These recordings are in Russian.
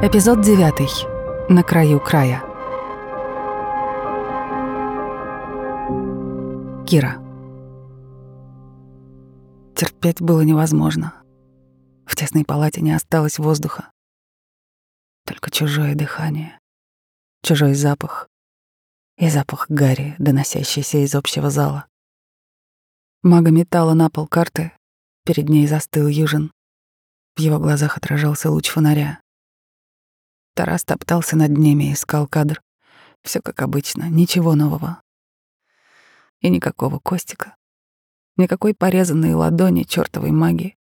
Эпизод 9. На краю края. Кира. Терпеть было невозможно. В тесной палате не осталось воздуха. Только чужое дыхание, чужой запах и запах гари, доносящийся из общего зала. Мага метала на пол карты, перед ней застыл Южин. В его глазах отражался луч фонаря. Тарас топтался над ними, искал кадр. Все как обычно, ничего нового. И никакого Костика. Никакой порезанной ладони чертовой магии.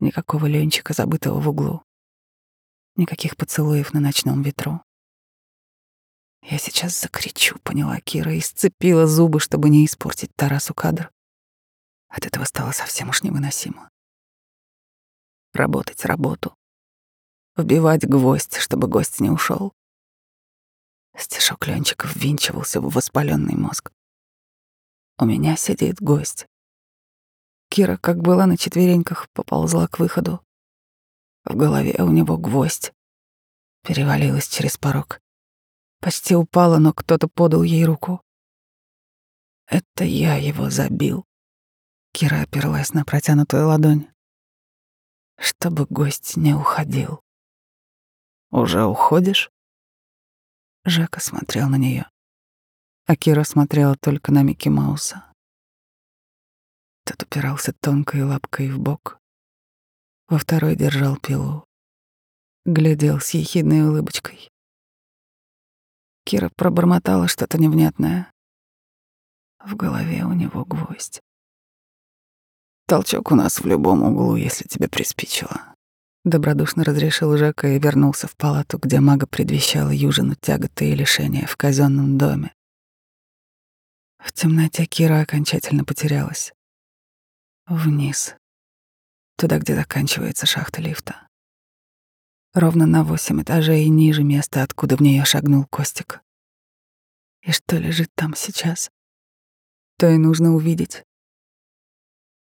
Никакого Ленчика, забытого в углу. Никаких поцелуев на ночном ветру. Я сейчас закричу, поняла Кира, и сцепила зубы, чтобы не испортить Тарасу кадр. От этого стало совсем уж невыносимо. Работать работу, вбивать гвоздь, чтобы гость не ушел. Стишок Ленчика ввинчивался в воспаленный мозг. У меня сидит гость. Кира, как была на четвереньках, поползла к выходу. В голове у него гвоздь. Перевалилась через порог. Почти упала, но кто-то подал ей руку. Это я его забил. Кира оперлась на протянутую ладонь. Чтобы гость не уходил. Уже уходишь? Жека смотрел на нее, а Кира смотрела только на Микки Мауса. Тот упирался тонкой лапкой в бок, во второй держал пилу, глядел с ехидной улыбочкой. Кира пробормотала что-то невнятное. В голове у него гвоздь. Толчок у нас в любом углу, если тебе приспичило. Добродушно разрешил Жека и вернулся в палату, где мага предвещала Южину тяготы и лишения в казенном доме. В темноте Кира окончательно потерялась. Вниз. Туда, где заканчивается шахта лифта. Ровно на восемь этажей ниже места, откуда в нее шагнул Костик. И что лежит там сейчас? То и нужно увидеть.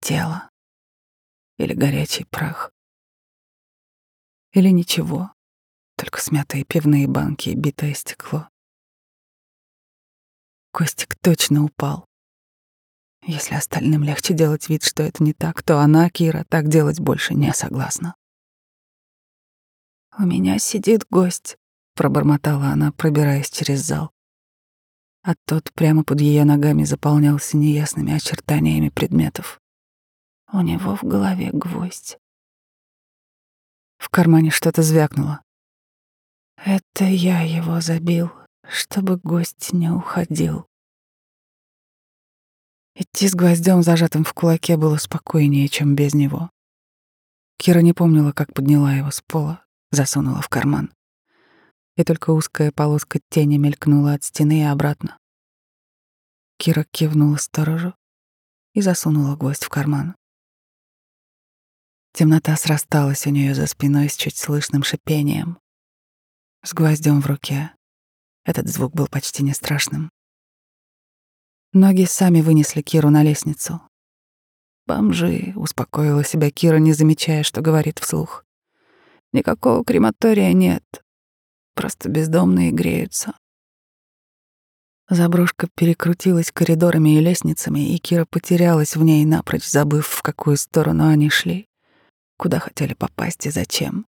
Тело. Или горячий прах. Или ничего, только смятые пивные банки и битое стекло. Костик точно упал. Если остальным легче делать вид, что это не так, то она, Кира, так делать больше не согласна. «У меня сидит гость», — пробормотала она, пробираясь через зал. А тот прямо под ее ногами заполнялся неясными очертаниями предметов. У него в голове гвоздь. В кармане что-то звякнуло. Это я его забил, чтобы гость не уходил. Идти с гвоздем, зажатым в кулаке, было спокойнее, чем без него. Кира не помнила, как подняла его с пола, засунула в карман. И только узкая полоска тени мелькнула от стены и обратно. Кира кивнула сторожу и засунула гвоздь в карман. Темнота срасталась у нее за спиной с чуть слышным шипением. С гвоздем в руке. Этот звук был почти не страшным. Ноги сами вынесли Киру на лестницу. «Бомжи», — успокоила себя Кира, не замечая, что говорит вслух. «Никакого крематория нет. Просто бездомные греются». Заброшка перекрутилась коридорами и лестницами, и Кира потерялась в ней, напрочь забыв, в какую сторону они шли куда хотели попасть и зачем.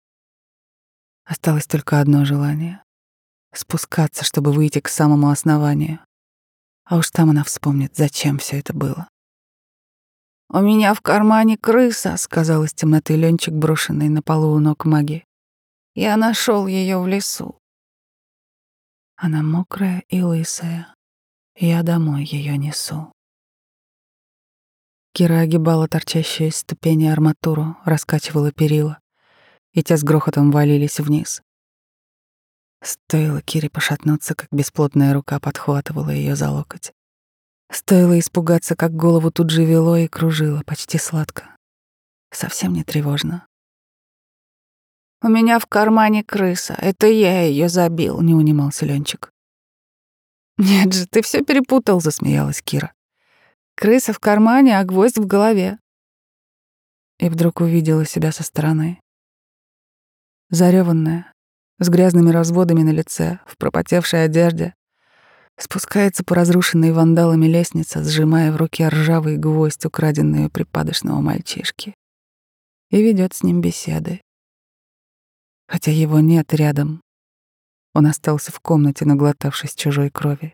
Осталось только одно желание — спускаться, чтобы выйти к самому основанию. А уж там она вспомнит, зачем все это было. «У меня в кармане крыса», — сказал из темноты Ленчик, брошенный на полу у ног маги. «Я нашел ее в лесу». Она мокрая и лысая. Я домой ее несу. Кира огибала торчащую из ступени арматуру, раскачивала перила, и те с грохотом валились вниз. Стоило Кире пошатнуться, как бесплотная рука подхватывала ее за локоть. Стоило испугаться, как голову тут же вело и кружило, почти сладко. Совсем не тревожно. «У меня в кармане крыса. Это я ее забил», — не унимался Ленчик. «Нет же, ты все перепутал», — засмеялась Кира. Крыса в кармане, а гвоздь в голове. И вдруг увидела себя со стороны. Зареванная, с грязными разводами на лице, в пропотевшей одежде, спускается по разрушенной вандалами лестнице, сжимая в руке ржавый гвоздь, украденный у припадочного мальчишки, и ведет с ним беседы. Хотя его нет рядом, он остался в комнате, наглотавшись чужой крови.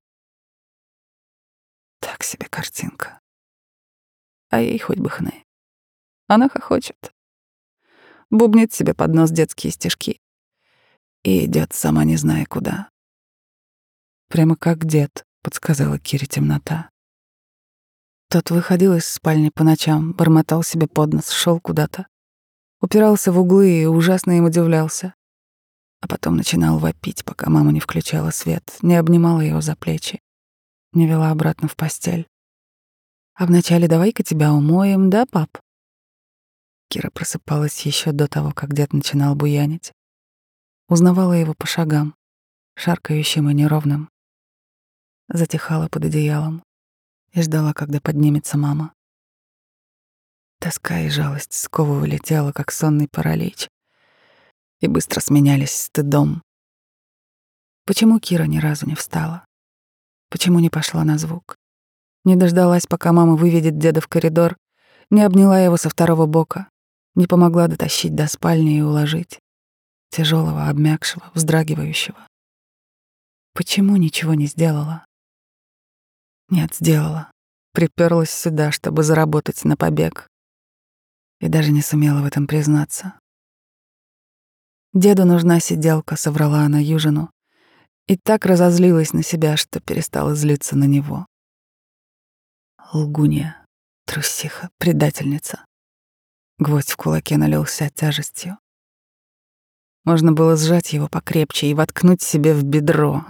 Так себе картинка. А ей хоть бы хны. Она хохочет. Бубнит себе под нос детские стишки. И идет сама не зная куда. Прямо как дед, подсказала Кире темнота. Тот выходил из спальни по ночам, бормотал себе под нос, шел куда-то. Упирался в углы и ужасно им удивлялся. А потом начинал вопить, пока мама не включала свет, не обнимала его за плечи, не вела обратно в постель. А вначале давай-ка тебя умоем, да, пап? Кира просыпалась еще до того, как дед начинал буянить. Узнавала его по шагам, шаркающим и неровным. Затихала под одеялом и ждала, когда поднимется мама. Тоска и жалость сковывали тело, как сонный паралич, и быстро сменялись стыдом. Почему Кира ни разу не встала? Почему не пошла на звук? Не дождалась, пока мама выведет деда в коридор, не обняла его со второго бока, не помогла дотащить до спальни и уложить, тяжелого, обмякшего, вздрагивающего. Почему ничего не сделала? Нет, сделала. Приперлась сюда, чтобы заработать на побег. И даже не сумела в этом признаться. Деду нужна сиделка, соврала она Южину. И так разозлилась на себя, что перестала злиться на него. Лгунья, трусиха, предательница. Гвоздь в кулаке налился тяжестью. Можно было сжать его покрепче и воткнуть себе в бедро.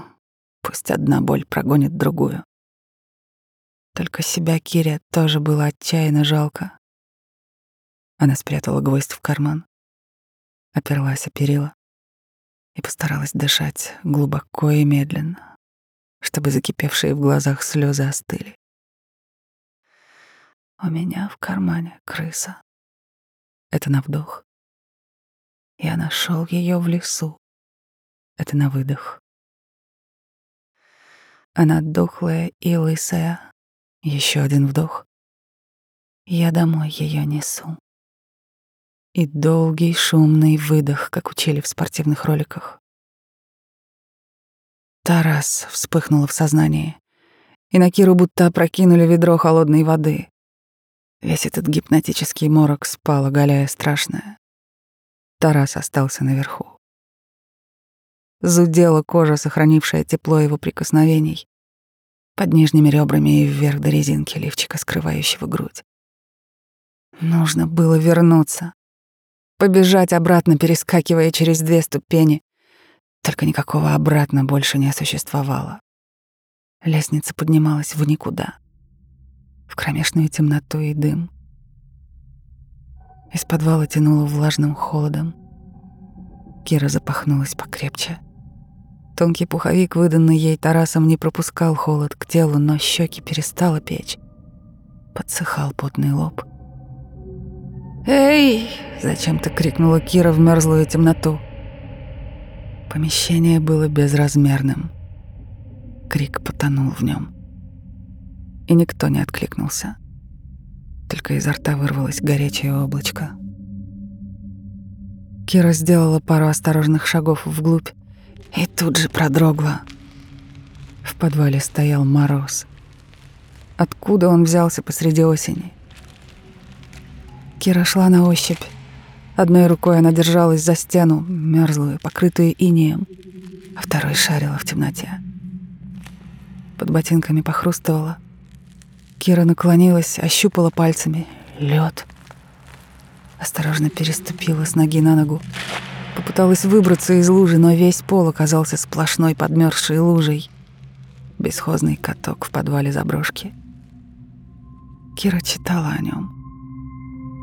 Пусть одна боль прогонит другую. Только себя Кире тоже было отчаянно жалко. Она спрятала гвоздь в карман, оперлась о перила и постаралась дышать глубоко и медленно, чтобы закипевшие в глазах слезы остыли. У меня в кармане крыса. Это на вдох. Я нашел ее в лесу. Это на выдох. Она дохлая и лысая. Еще один вдох. Я домой ее несу. И долгий шумный выдох, как учили в спортивных роликах. Тарас вспыхнула в сознании, и на Киру будто опрокинули ведро холодной воды. Весь этот гипнотический морок спал, оголяя страшное. Тарас остался наверху. Зудела кожа, сохранившая тепло его прикосновений, под нижними ребрами и вверх до резинки лифчика, скрывающего грудь. Нужно было вернуться, побежать обратно, перескакивая через две ступени. Только никакого обратно больше не существовало. Лестница поднималась в никуда в кромешную темноту и дым. Из подвала тянуло влажным холодом. Кира запахнулась покрепче. Тонкий пуховик, выданный ей Тарасом, не пропускал холод к телу, но щеки перестала печь. Подсыхал потный лоб. «Эй!» — зачем-то крикнула Кира в мерзлую темноту. Помещение было безразмерным. Крик потонул в нем и никто не откликнулся. Только изо рта вырвалось горячее облачко. Кира сделала пару осторожных шагов вглубь и тут же продрогла. В подвале стоял мороз. Откуда он взялся посреди осени? Кира шла на ощупь. Одной рукой она держалась за стену, мерзлую, покрытую инеем, а второй шарила в темноте. Под ботинками похрустывала. Кира наклонилась, ощупала пальцами. Лед. Осторожно переступила с ноги на ногу. Попыталась выбраться из лужи, но весь пол оказался сплошной подмерзшей лужей. Бесхозный каток в подвале заброшки. Кира читала о нем.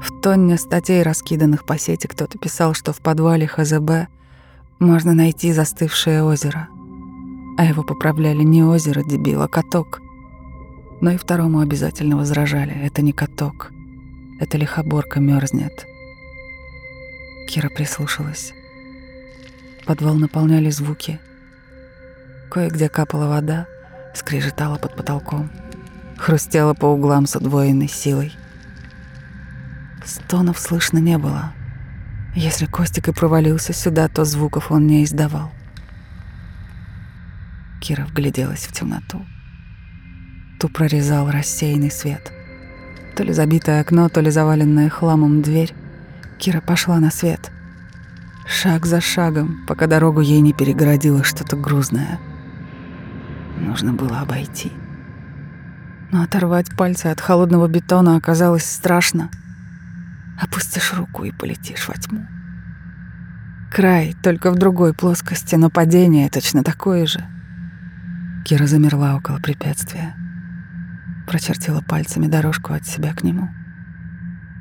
В тонне статей, раскиданных по сети, кто-то писал, что в подвале ХЗБ можно найти застывшее озеро. А его поправляли не озеро, дебил, а каток но и второму обязательно возражали. Это не каток. Это лихоборка мерзнет. Кира прислушалась. Подвал наполняли звуки. Кое-где капала вода, скрежетала под потолком, хрустела по углам с удвоенной силой. Стонов слышно не было. Если Костик и провалился сюда, то звуков он не издавал. Кира вгляделась в темноту. Ту прорезал рассеянный свет. То ли забитое окно, то ли заваленная хламом дверь. Кира пошла на свет. Шаг за шагом, пока дорогу ей не перегородило что-то грузное. Нужно было обойти. Но оторвать пальцы от холодного бетона оказалось страшно. Опустишь руку и полетишь во тьму. Край, только в другой плоскости, но падение точно такое же. Кира замерла около препятствия прочертила пальцами дорожку от себя к нему.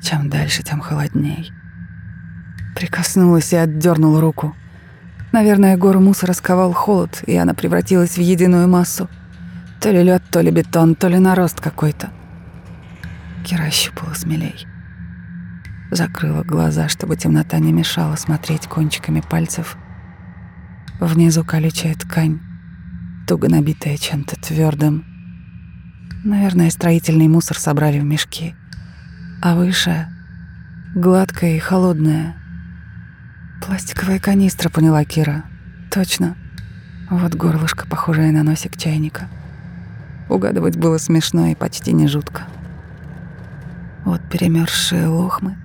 Чем дальше, тем холодней. Прикоснулась и отдернула руку. Наверное, гору мусора сковал холод, и она превратилась в единую массу. То ли лед, то ли бетон, то ли нарост какой-то. Кира ощупала смелей. Закрыла глаза, чтобы темнота не мешала смотреть кончиками пальцев. Внизу колючая ткань, туго набитая чем-то твердым, Наверное, строительный мусор собрали в мешки. А выше — гладкая и холодная. Пластиковая канистра, поняла Кира. Точно. Вот горлышко, похожее на носик чайника. Угадывать было смешно и почти не жутко. Вот перемерзшие лохмы.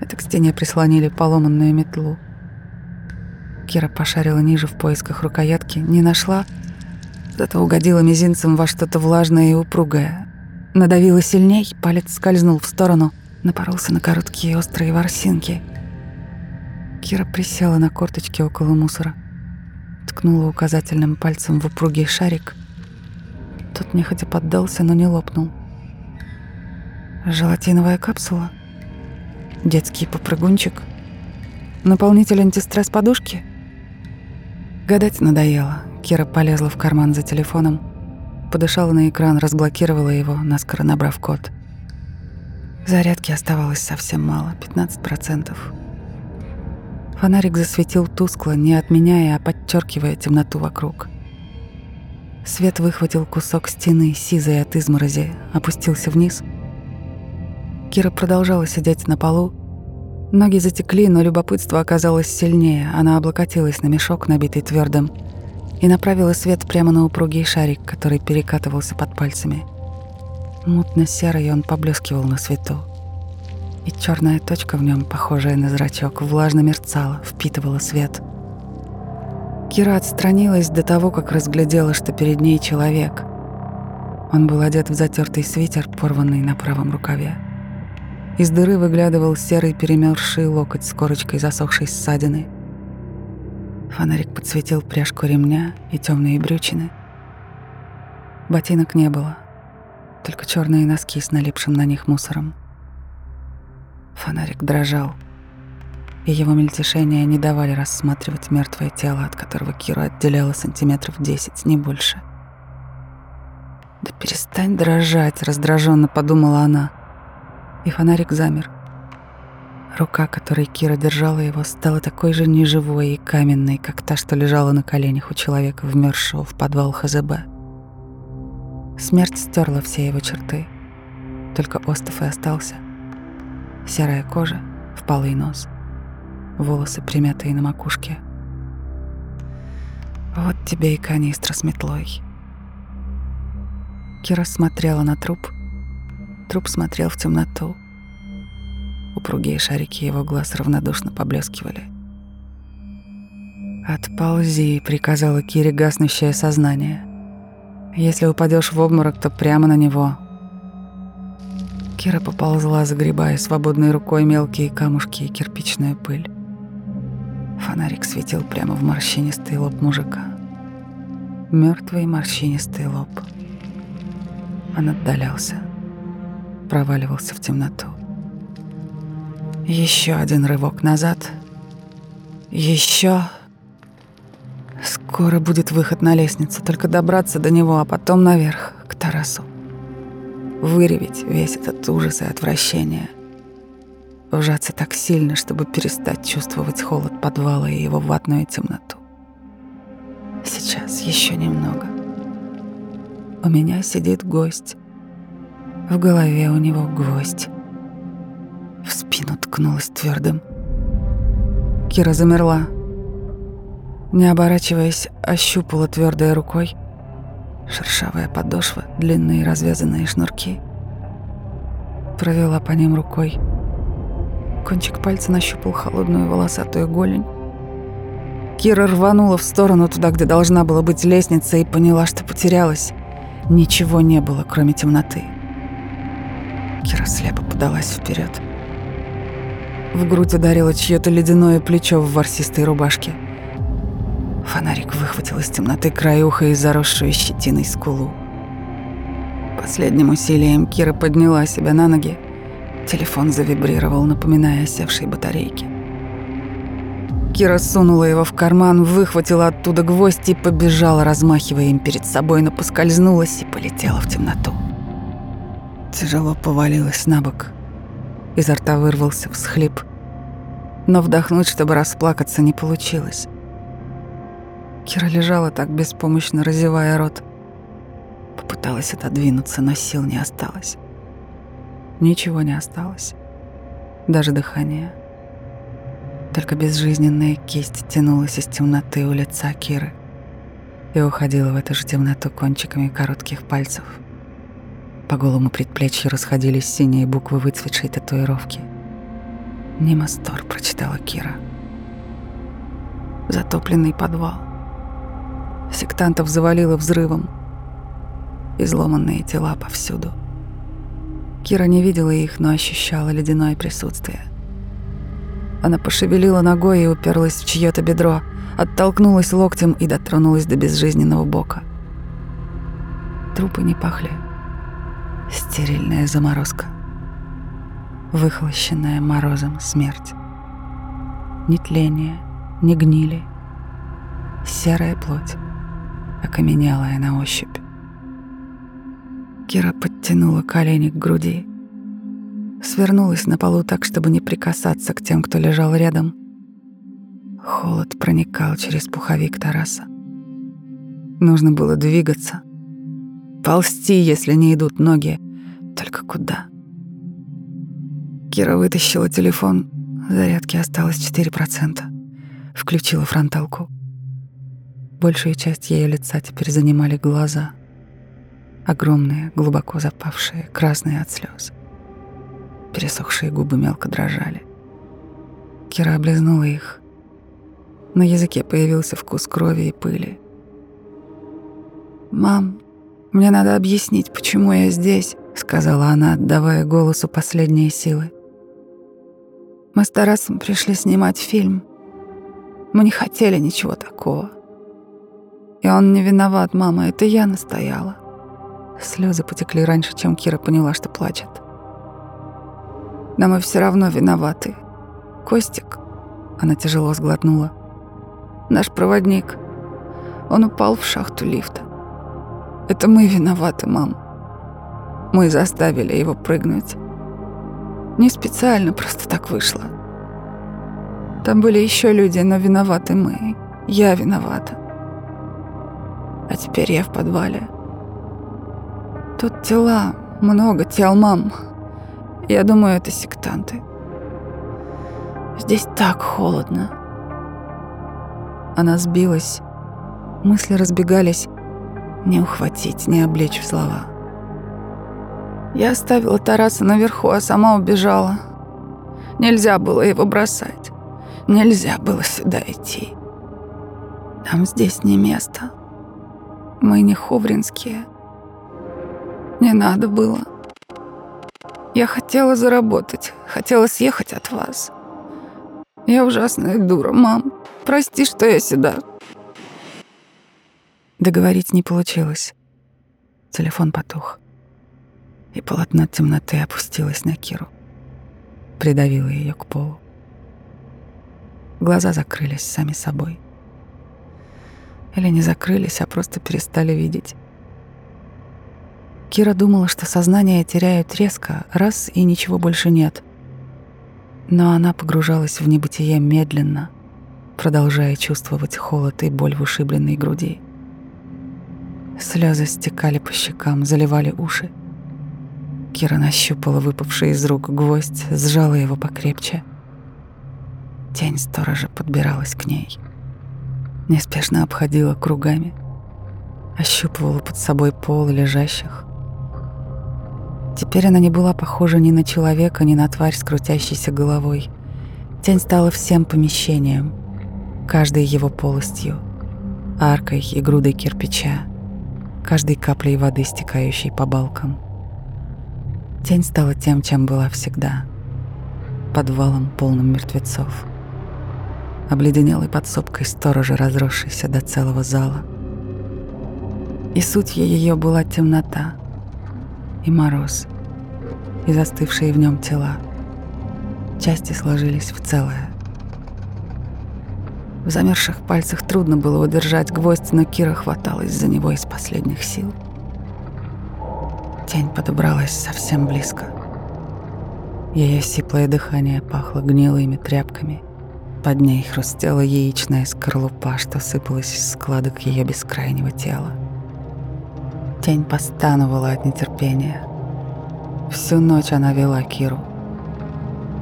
Это к стене прислонили поломанную метлу. Кира пошарила ниже в поисках рукоятки, не нашла — Зато угодила мизинцем во что-то влажное и упругое. Надавила сильней, палец скользнул в сторону, напоролся на короткие острые ворсинки. Кира присела на корточки около мусора, ткнула указательным пальцем в упругий шарик. Тот нехотя поддался, но не лопнул. Желатиновая капсула? Детский попрыгунчик? Наполнитель антистресс подушки? Гадать надоело. Кира полезла в карман за телефоном, подышала на экран, разблокировала его, наскоро набрав код. Зарядки оставалось совсем мало, 15%. Фонарик засветил тускло, не отменяя, а подчеркивая темноту вокруг. Свет выхватил кусок стены, сизой от изморози, опустился вниз. Кира продолжала сидеть на полу. Ноги затекли, но любопытство оказалось сильнее. Она облокотилась на мешок, набитый твердым, и направила свет прямо на упругий шарик, который перекатывался под пальцами. Мутно-серый он поблескивал на свету. И черная точка в нем, похожая на зрачок, влажно мерцала, впитывала свет. Кира отстранилась до того, как разглядела, что перед ней человек. Он был одет в затертый свитер, порванный на правом рукаве. Из дыры выглядывал серый перемерзший локоть с корочкой засохшей ссадины — Фонарик подсветил пряжку ремня и темные брючины. Ботинок не было, только черные носки с налипшим на них мусором. Фонарик дрожал, и его мельтешения не давали рассматривать мертвое тело, от которого Киру отделяло сантиметров десять, не больше. «Да перестань дрожать», — раздраженно подумала она. И фонарик замер. Рука, которой Кира держала его, стала такой же неживой и каменной, как та, что лежала на коленях у человека, вмерзшего в подвал ХЗБ. Смерть стерла все его черты. Только остов и остался. Серая кожа, впалый нос, волосы, примятые на макушке. Вот тебе и канистра с метлой. Кира смотрела на труп. Труп смотрел в темноту. Упругие шарики его глаз равнодушно поблескивали. «Отползи», — приказала Кире гаснущее сознание. «Если упадешь в обморок, то прямо на него». Кира поползла, загребая свободной рукой мелкие камушки и кирпичную пыль. Фонарик светил прямо в морщинистый лоб мужика. Мертвый морщинистый лоб. Он отдалялся, проваливался в темноту. Еще один рывок назад. Еще. Скоро будет выход на лестницу, только добраться до него, а потом наверх, к Тарасу. Выреветь весь этот ужас и отвращение. вжаться так сильно, чтобы перестать чувствовать холод подвала и его ватную темноту. Сейчас еще немного. У меня сидит гость. В голове у него гвоздь. В спину ткнулась твердым. Кира замерла. Не оборачиваясь, ощупала твердой рукой шершавая подошва, длинные развязанные шнурки. Провела по ним рукой. Кончик пальца нащупал холодную волосатую голень. Кира рванула в сторону туда, где должна была быть лестница, и поняла, что потерялась. Ничего не было, кроме темноты. Кира слепо подалась вперед. В грудь ударило чье-то ледяное плечо в ворсистой рубашке. Фонарик выхватил из темноты краюха и заросшую щетиной скулу. Последним усилием Кира подняла себя на ноги. Телефон завибрировал, напоминая о севшей батарейке. Кира сунула его в карман, выхватила оттуда гвоздь и побежала, размахивая им перед собой, но поскользнулась и полетела в темноту. Тяжело повалилась на бок. Изо рта вырвался всхлип. Но вдохнуть, чтобы расплакаться, не получилось. Кира лежала так беспомощно, разевая рот. Попыталась отодвинуться, но сил не осталось. Ничего не осталось. Даже дыхание. Только безжизненная кисть тянулась из темноты у лица Киры и уходила в эту же темноту кончиками коротких пальцев. По голому предплечью расходились синие буквы выцветшей татуировки. «Немастор», — прочитала Кира. Затопленный подвал. Сектантов завалило взрывом. Изломанные тела повсюду. Кира не видела их, но ощущала ледяное присутствие. Она пошевелила ногой и уперлась в чье-то бедро, оттолкнулась локтем и дотронулась до безжизненного бока. Трупы не пахли. Стерильная заморозка. Выхолощенная морозом смерть. Ни тления, ни гнили. Серая плоть окаменелая на ощупь. Кира подтянула колени к груди, свернулась на полу так, чтобы не прикасаться к тем, кто лежал рядом. Холод проникал через пуховик Тараса. Нужно было двигаться, ползти, если не идут ноги. Только куда? Кира вытащила телефон, зарядки осталось 4%. Включила фронталку. Большую часть ее лица теперь занимали глаза. Огромные, глубоко запавшие, красные от слез. Пересохшие губы мелко дрожали. Кира облизнула их. На языке появился вкус крови и пыли. «Мам, мне надо объяснить, почему я здесь», — сказала она, отдавая голосу последние силы. «Мы с Тарасом пришли снимать фильм. Мы не хотели ничего такого. И он не виноват, мама, это я настояла. Слезы потекли раньше, чем Кира поняла, что плачет. Но мы все равно виноваты. Костик, она тяжело сглотнула. Наш проводник. Он упал в шахту лифта. Это мы виноваты, мам. Мы заставили его прыгнуть. Не специально, просто так вышло. Там были еще люди, но виноваты мы. Я виновата. А теперь я в подвале. Тут тела, много тел, мам. Я думаю, это сектанты. Здесь так холодно. Она сбилась. Мысли разбегались. Не ухватить, не облечь в слова. Я оставила Тараса наверху, а сама убежала. Нельзя было его бросать. Нельзя было сюда идти. Там здесь не место. Мы не ховринские. Не надо было. Я хотела заработать, хотела съехать от вас. Я ужасная дура, мам. Прости, что я сюда. Договорить не получилось. Телефон потух. И полотно темноты опустилось на Киру. Придавило ее к полу. Глаза закрылись сами собой. Или не закрылись, а просто перестали видеть. Кира думала, что сознание теряют резко, раз и ничего больше нет. Но она погружалась в небытие медленно, продолжая чувствовать холод и боль в ушибленной груди. Слезы стекали по щекам, заливали уши. Кира нащупала выпавший из рук гвоздь, сжала его покрепче. Тень сторожа подбиралась к ней. Неспешно обходила кругами, ощупывала под собой пол лежащих. Теперь она не была похожа ни на человека, ни на тварь с крутящейся головой. Тень стала всем помещением, каждой его полостью, аркой и грудой кирпича, каждой каплей воды, стекающей по балкам. Тень стала тем, чем была всегда — подвалом, полным мертвецов. Обледенелой подсобкой сторожа, разросшейся до целого зала. И суть ее была темнота и мороз, и застывшие в нем тела. Части сложились в целое. В замерзших пальцах трудно было удержать гвоздь, но Кира хваталась за него из последних сил. Тень подобралась совсем близко. Ее сиплое дыхание пахло гнилыми тряпками. Под ней хрустела яичная скорлупа, что сыпалась из складок ее бескрайнего тела. Тень постановала от нетерпения. Всю ночь она вела Киру.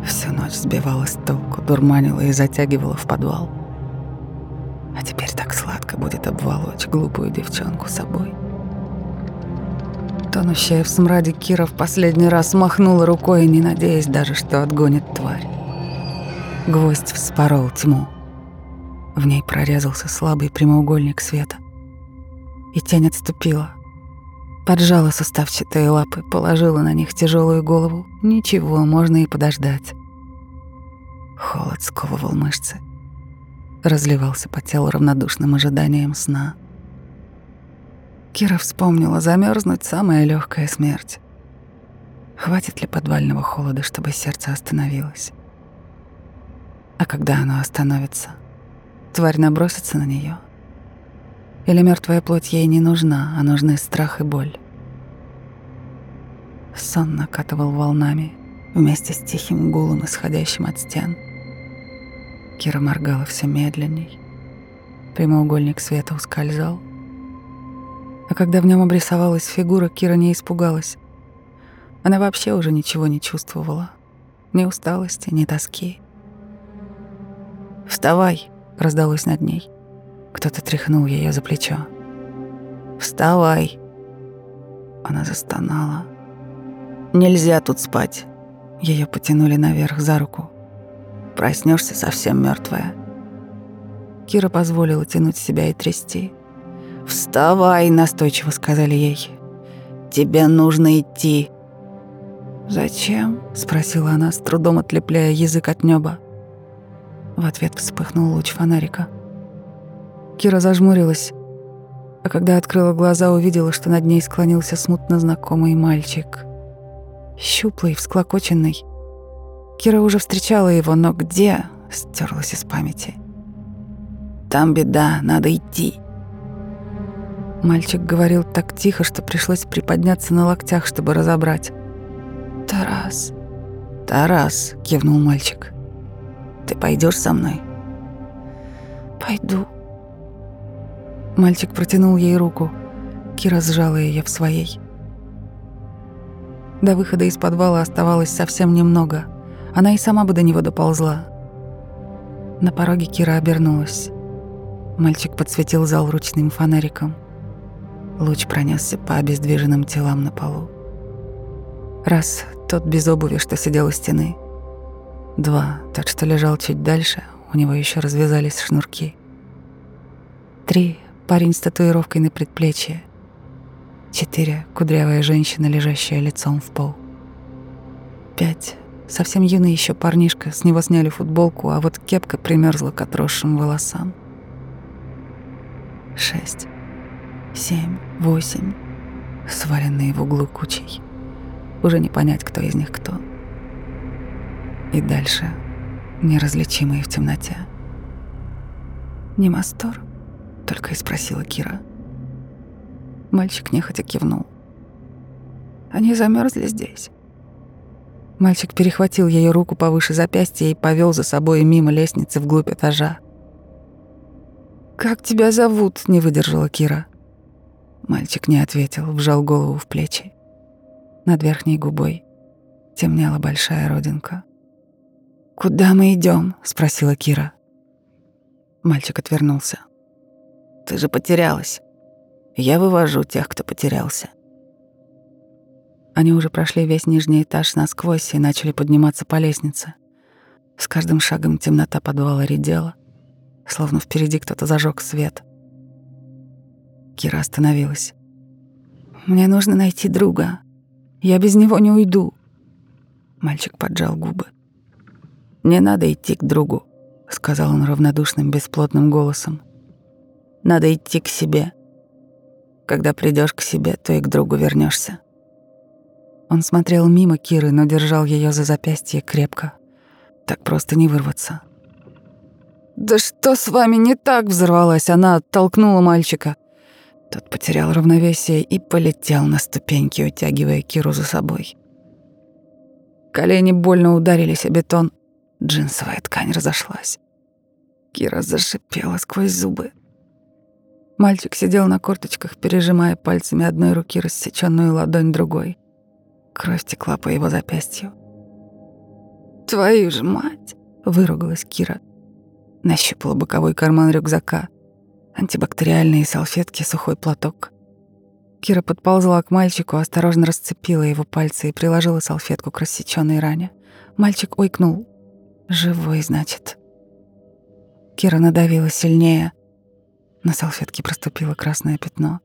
Всю ночь сбивала с толку, дурманила и затягивала в подвал. А теперь так сладко будет обволочь глупую девчонку собой. Тонущая в смраде Кира в последний раз махнула рукой, не надеясь даже, что отгонит тварь. Гвоздь вспорол тьму. В ней прорезался слабый прямоугольник света. И тень отступила. Поджала суставчатые лапы, положила на них тяжелую голову. Ничего, можно и подождать. Холод сковывал мышцы разливался по телу равнодушным ожиданием сна. Кира вспомнила замерзнуть самая легкая смерть. Хватит ли подвального холода, чтобы сердце остановилось? А когда оно остановится, тварь набросится на нее. Или мертвая плоть ей не нужна, а нужны страх и боль. Сон накатывал волнами вместе с тихим гулом, исходящим от стен — Кира моргала все медленней. Прямоугольник света ускользал. А когда в нем обрисовалась фигура, Кира не испугалась. Она вообще уже ничего не чувствовала. Ни усталости, ни тоски. «Вставай!» — раздалось над ней. Кто-то тряхнул ее за плечо. «Вставай!» Она застонала. «Нельзя тут спать!» Ее потянули наверх за руку. Проснешься совсем мертвая. Кира позволила тянуть себя и трясти. «Вставай!» — настойчиво сказали ей. «Тебе нужно идти!» «Зачем?» — спросила она, с трудом отлепляя язык от неба. В ответ вспыхнул луч фонарика. Кира зажмурилась, а когда открыла глаза, увидела, что над ней склонился смутно знакомый мальчик. Щуплый, всклокоченный, Кира уже встречала его, но где? Стерлась из памяти. Там беда, надо идти. Мальчик говорил так тихо, что пришлось приподняться на локтях, чтобы разобрать. Тарас. Тарас, кивнул мальчик. Ты пойдешь со мной? Пойду. Мальчик протянул ей руку. Кира сжала ее в своей. До выхода из подвала оставалось совсем немного — она и сама бы до него доползла. На пороге Кира обернулась. Мальчик подсветил зал ручным фонариком. Луч пронесся по обездвиженным телам на полу. Раз — тот без обуви, что сидел у стены. Два — тот, что лежал чуть дальше, у него еще развязались шнурки. Три — парень с татуировкой на предплечье. Четыре — кудрявая женщина, лежащая лицом в пол. Пять Совсем юный еще парнишка, с него сняли футболку, а вот кепка примерзла к отросшим волосам. Шесть, семь, восемь, сваленные в углу кучей. Уже не понять, кто из них кто. И дальше неразличимые в темноте. «Не Мастор?» — только и спросила Кира. Мальчик нехотя кивнул. «Они замерзли здесь?» Мальчик перехватил ее руку повыше запястья и повел за собой мимо лестницы вглубь этажа. «Как тебя зовут?» — не выдержала Кира. Мальчик не ответил, вжал голову в плечи. Над верхней губой темнела большая родинка. «Куда мы идем? спросила Кира. Мальчик отвернулся. «Ты же потерялась. Я вывожу тех, кто потерялся». Они уже прошли весь нижний этаж насквозь и начали подниматься по лестнице. С каждым шагом темнота подвала редела, словно впереди кто-то зажег свет. Кира остановилась. «Мне нужно найти друга. Я без него не уйду». Мальчик поджал губы. «Не надо идти к другу», — сказал он равнодушным, бесплотным голосом. «Надо идти к себе. Когда придешь к себе, то и к другу вернешься. Он смотрел мимо Киры, но держал ее за запястье крепко. Так просто не вырваться. «Да что с вами не так?» — взорвалась она, оттолкнула мальчика. Тот потерял равновесие и полетел на ступеньки, утягивая Киру за собой. Колени больно ударились о бетон. Джинсовая ткань разошлась. Кира зашипела сквозь зубы. Мальчик сидел на корточках, пережимая пальцами одной руки рассеченную ладонь другой. Кровь текла по его запястью. «Твою же мать!» — выругалась Кира. Нащупала боковой карман рюкзака. Антибактериальные салфетки, сухой платок. Кира подползла к мальчику, осторожно расцепила его пальцы и приложила салфетку к рассеченной ране. Мальчик ойкнул. «Живой, значит». Кира надавила сильнее. На салфетке проступило красное пятно.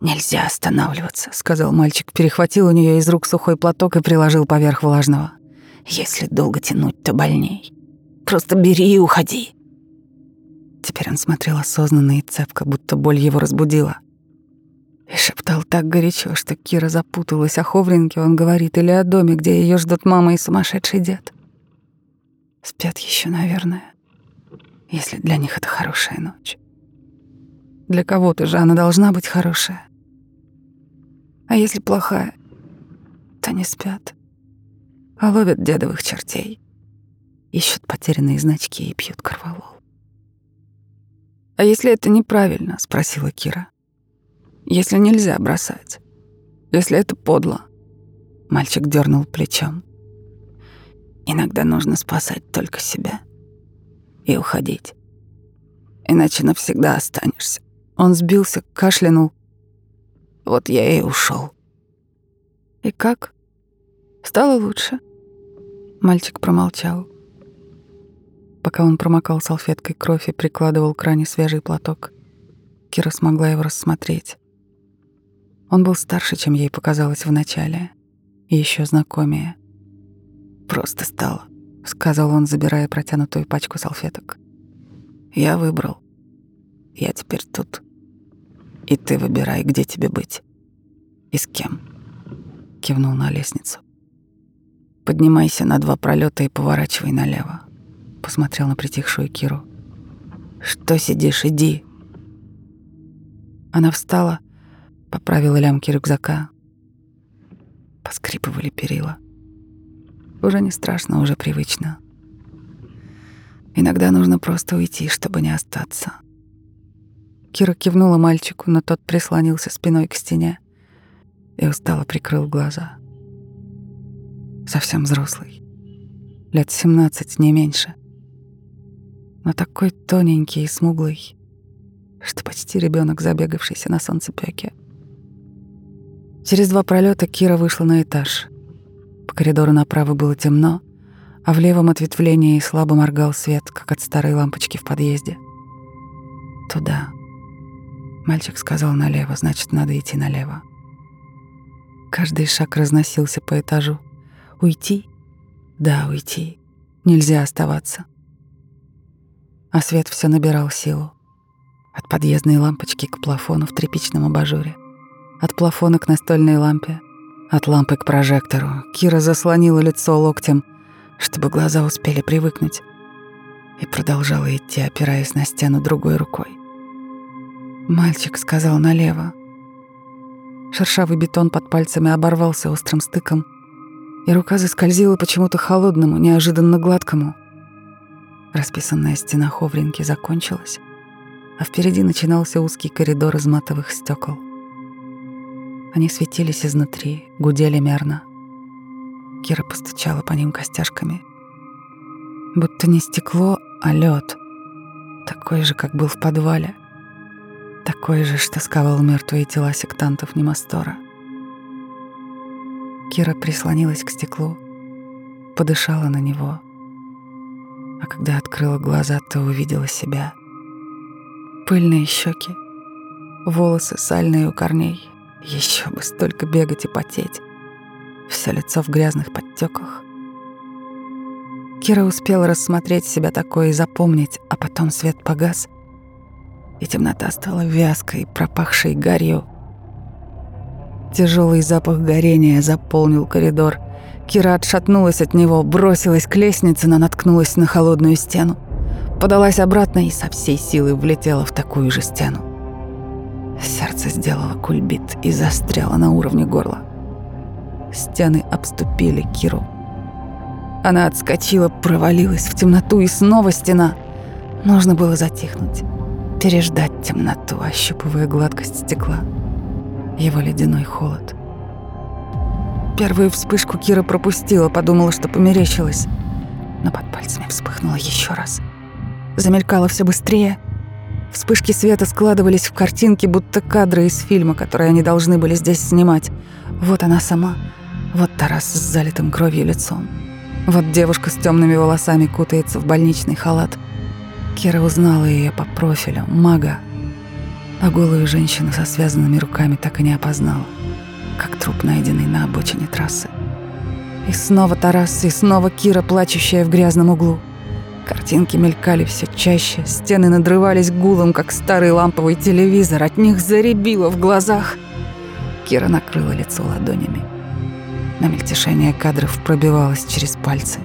«Нельзя останавливаться», — сказал мальчик, перехватил у нее из рук сухой платок и приложил поверх влажного. «Если долго тянуть, то больней. Просто бери и уходи». Теперь он смотрел осознанно и цепко, будто боль его разбудила. И шептал так горячо, что Кира запуталась, о Ховринке он говорит или о доме, где ее ждут мама и сумасшедший дед. Спят еще, наверное, если для них это хорошая ночь. Для кого-то же она должна быть хорошая. А если плохая, то не спят, а ловят дедовых чертей, ищут потерянные значки и пьют корвалол. «А если это неправильно?» — спросила Кира. «Если нельзя бросать? Если это подло?» Мальчик дернул плечом. «Иногда нужно спасать только себя и уходить, иначе навсегда останешься». Он сбился, кашлянул, вот я и ушел. И как? Стало лучше? Мальчик промолчал. Пока он промокал салфеткой кровь и прикладывал к ране свежий платок, Кира смогла его рассмотреть. Он был старше, чем ей показалось вначале, и еще знакомее. «Просто стало», — сказал он, забирая протянутую пачку салфеток. «Я выбрал. Я теперь тут». И ты выбирай, где тебе быть. И с кем. Кивнул на лестницу. Поднимайся на два пролета и поворачивай налево. Посмотрел на притихшую Киру. Что сидишь, иди. Она встала, поправила лямки рюкзака. Поскрипывали перила. Уже не страшно, уже привычно. Иногда нужно просто уйти, чтобы не остаться. Кира кивнула мальчику, но тот прислонился спиной к стене и устало прикрыл глаза. Совсем взрослый. Лет семнадцать, не меньше. Но такой тоненький и смуглый, что почти ребенок, забегавшийся на солнцепёке. Через два пролета Кира вышла на этаж. По коридору направо было темно, а в левом ответвлении слабо моргал свет, как от старой лампочки в подъезде. Туда. Мальчик сказал налево, значит, надо идти налево. Каждый шаг разносился по этажу. Уйти? Да, уйти. Нельзя оставаться. А свет все набирал силу. От подъездной лампочки к плафону в тряпичном абажуре. От плафона к настольной лампе. От лампы к прожектору. Кира заслонила лицо локтем, чтобы глаза успели привыкнуть. И продолжала идти, опираясь на стену другой рукой. Мальчик сказал налево. Шершавый бетон под пальцами оборвался острым стыком. и рука заскользила почему-то холодному, неожиданно гладкому. Расписанная стена ховринки закончилась, а впереди начинался узкий коридор из матовых стекол. Они светились изнутри, гудели мерно. Кира постучала по ним костяшками. Будто не стекло, а лед, такой же, как был в подвале, такой же, что сковал мертвые тела сектантов Немастора. Кира прислонилась к стеклу, подышала на него, а когда открыла глаза, то увидела себя. Пыльные щеки, волосы сальные у корней, еще бы столько бегать и потеть, все лицо в грязных подтеках. Кира успела рассмотреть себя такое и запомнить, а потом свет погас, и темнота стала вязкой, пропахшей гарью, Тяжелый запах горения заполнил коридор. Кира отшатнулась от него, бросилась к лестнице, но наткнулась на холодную стену. Подалась обратно и со всей силы влетела в такую же стену. Сердце сделало кульбит и застряло на уровне горла. Стены обступили Киру. Она отскочила, провалилась в темноту, и снова стена. Нужно было затихнуть, переждать темноту, ощупывая гладкость стекла его ледяной холод. Первую вспышку Кира пропустила, подумала, что померещилась. Но под пальцами вспыхнула еще раз. Замелькало все быстрее. Вспышки света складывались в картинки, будто кадры из фильма, которые они должны были здесь снимать. Вот она сама, вот Тарас с залитым кровью лицом. Вот девушка с темными волосами кутается в больничный халат. Кира узнала ее по профилю, мага, а голую женщину со связанными руками так и не опознала, как труп, найденный на обочине трассы. И снова Тарас, и снова Кира, плачущая в грязном углу. Картинки мелькали все чаще, стены надрывались гулом, как старый ламповый телевизор, от них заребило в глазах. Кира накрыла лицо ладонями. На мельтешение кадров пробивалось через пальцы.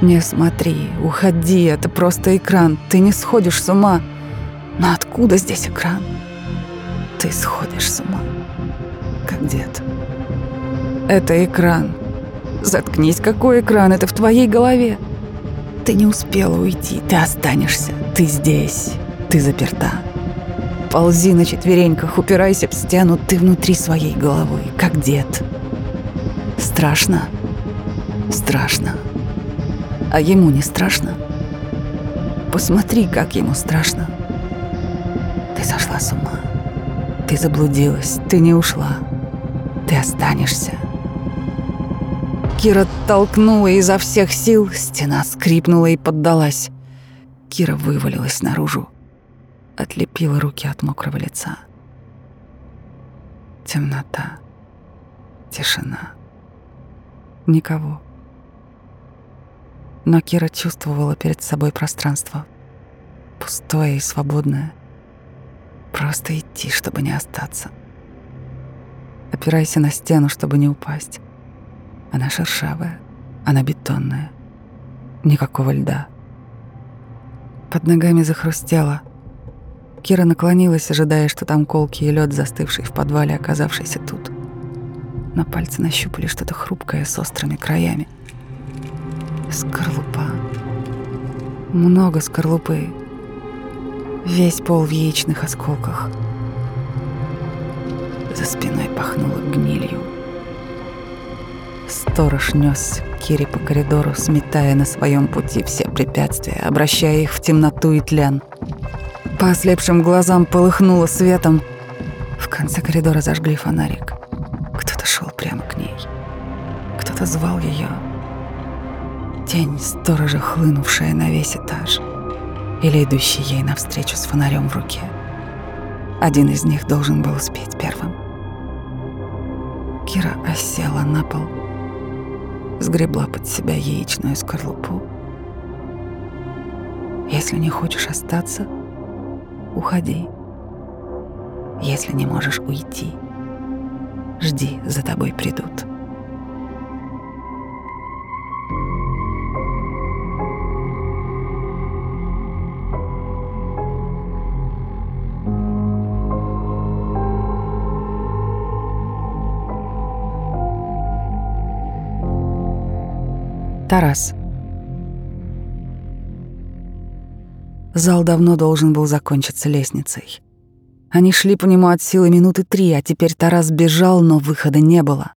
«Не смотри, уходи, это просто экран, ты не сходишь с ума», но откуда здесь экран? Ты сходишь с ума, как дед. Это экран. Заткнись, какой экран? Это в твоей голове. Ты не успела уйти, ты останешься. Ты здесь, ты заперта. Ползи на четвереньках, упирайся в стену, ты внутри своей головы, как дед. Страшно? Страшно. А ему не страшно? Посмотри, как ему страшно. Ты сошла с ума. Ты заблудилась, ты не ушла. Ты останешься. Кира толкнула изо всех сил, стена скрипнула и поддалась. Кира вывалилась наружу, отлепила руки от мокрого лица. Темнота, тишина. Никого. Но Кира чувствовала перед собой пространство, пустое и свободное. Просто идти, чтобы не остаться. Опирайся на стену, чтобы не упасть. Она шершавая, она бетонная. Никакого льда. Под ногами захрустело. Кира наклонилась, ожидая, что там колки и лед, застывший в подвале, оказавшийся тут. Но пальцы нащупали что-то хрупкое с острыми краями. Скорлупа. Много скорлупы. Весь пол в яичных осколках. За спиной пахнуло гнилью. Сторож нес Кири по коридору, сметая на своем пути все препятствия, обращая их в темноту и тлен. По ослепшим глазам полыхнуло светом. В конце коридора зажгли фонарик. Кто-то шел прямо к ней. Кто-то звал ее. Тень сторожа, хлынувшая на весь этаж или идущий ей навстречу с фонарем в руке. Один из них должен был успеть первым. Кира осела на пол, сгребла под себя яичную скорлупу. Если не хочешь остаться, уходи. Если не можешь уйти, жди, за тобой придут. Тарас. Зал давно должен был закончиться лестницей. Они шли по нему от силы минуты три, а теперь Тарас бежал, но выхода не было.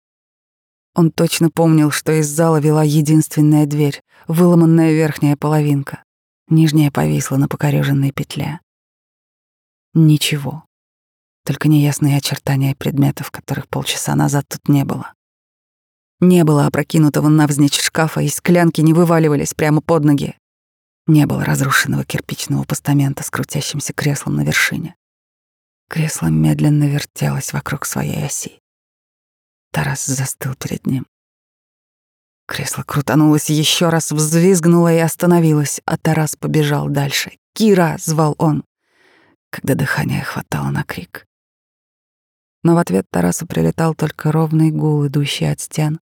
Он точно помнил, что из зала вела единственная дверь, выломанная верхняя половинка. Нижняя повисла на покореженной петле. Ничего. Только неясные очертания предметов, которых полчаса назад тут не было. Не было опрокинутого навзничь шкафа, и склянки не вываливались прямо под ноги. Не было разрушенного кирпичного постамента с крутящимся креслом на вершине. Кресло медленно вертелось вокруг своей оси. Тарас застыл перед ним. Кресло крутанулось еще раз, взвизгнуло и остановилось, а Тарас побежал дальше. «Кира!» — звал он, когда дыхание хватало на крик. Но в ответ Тарасу прилетал только ровный гул, идущий от стен,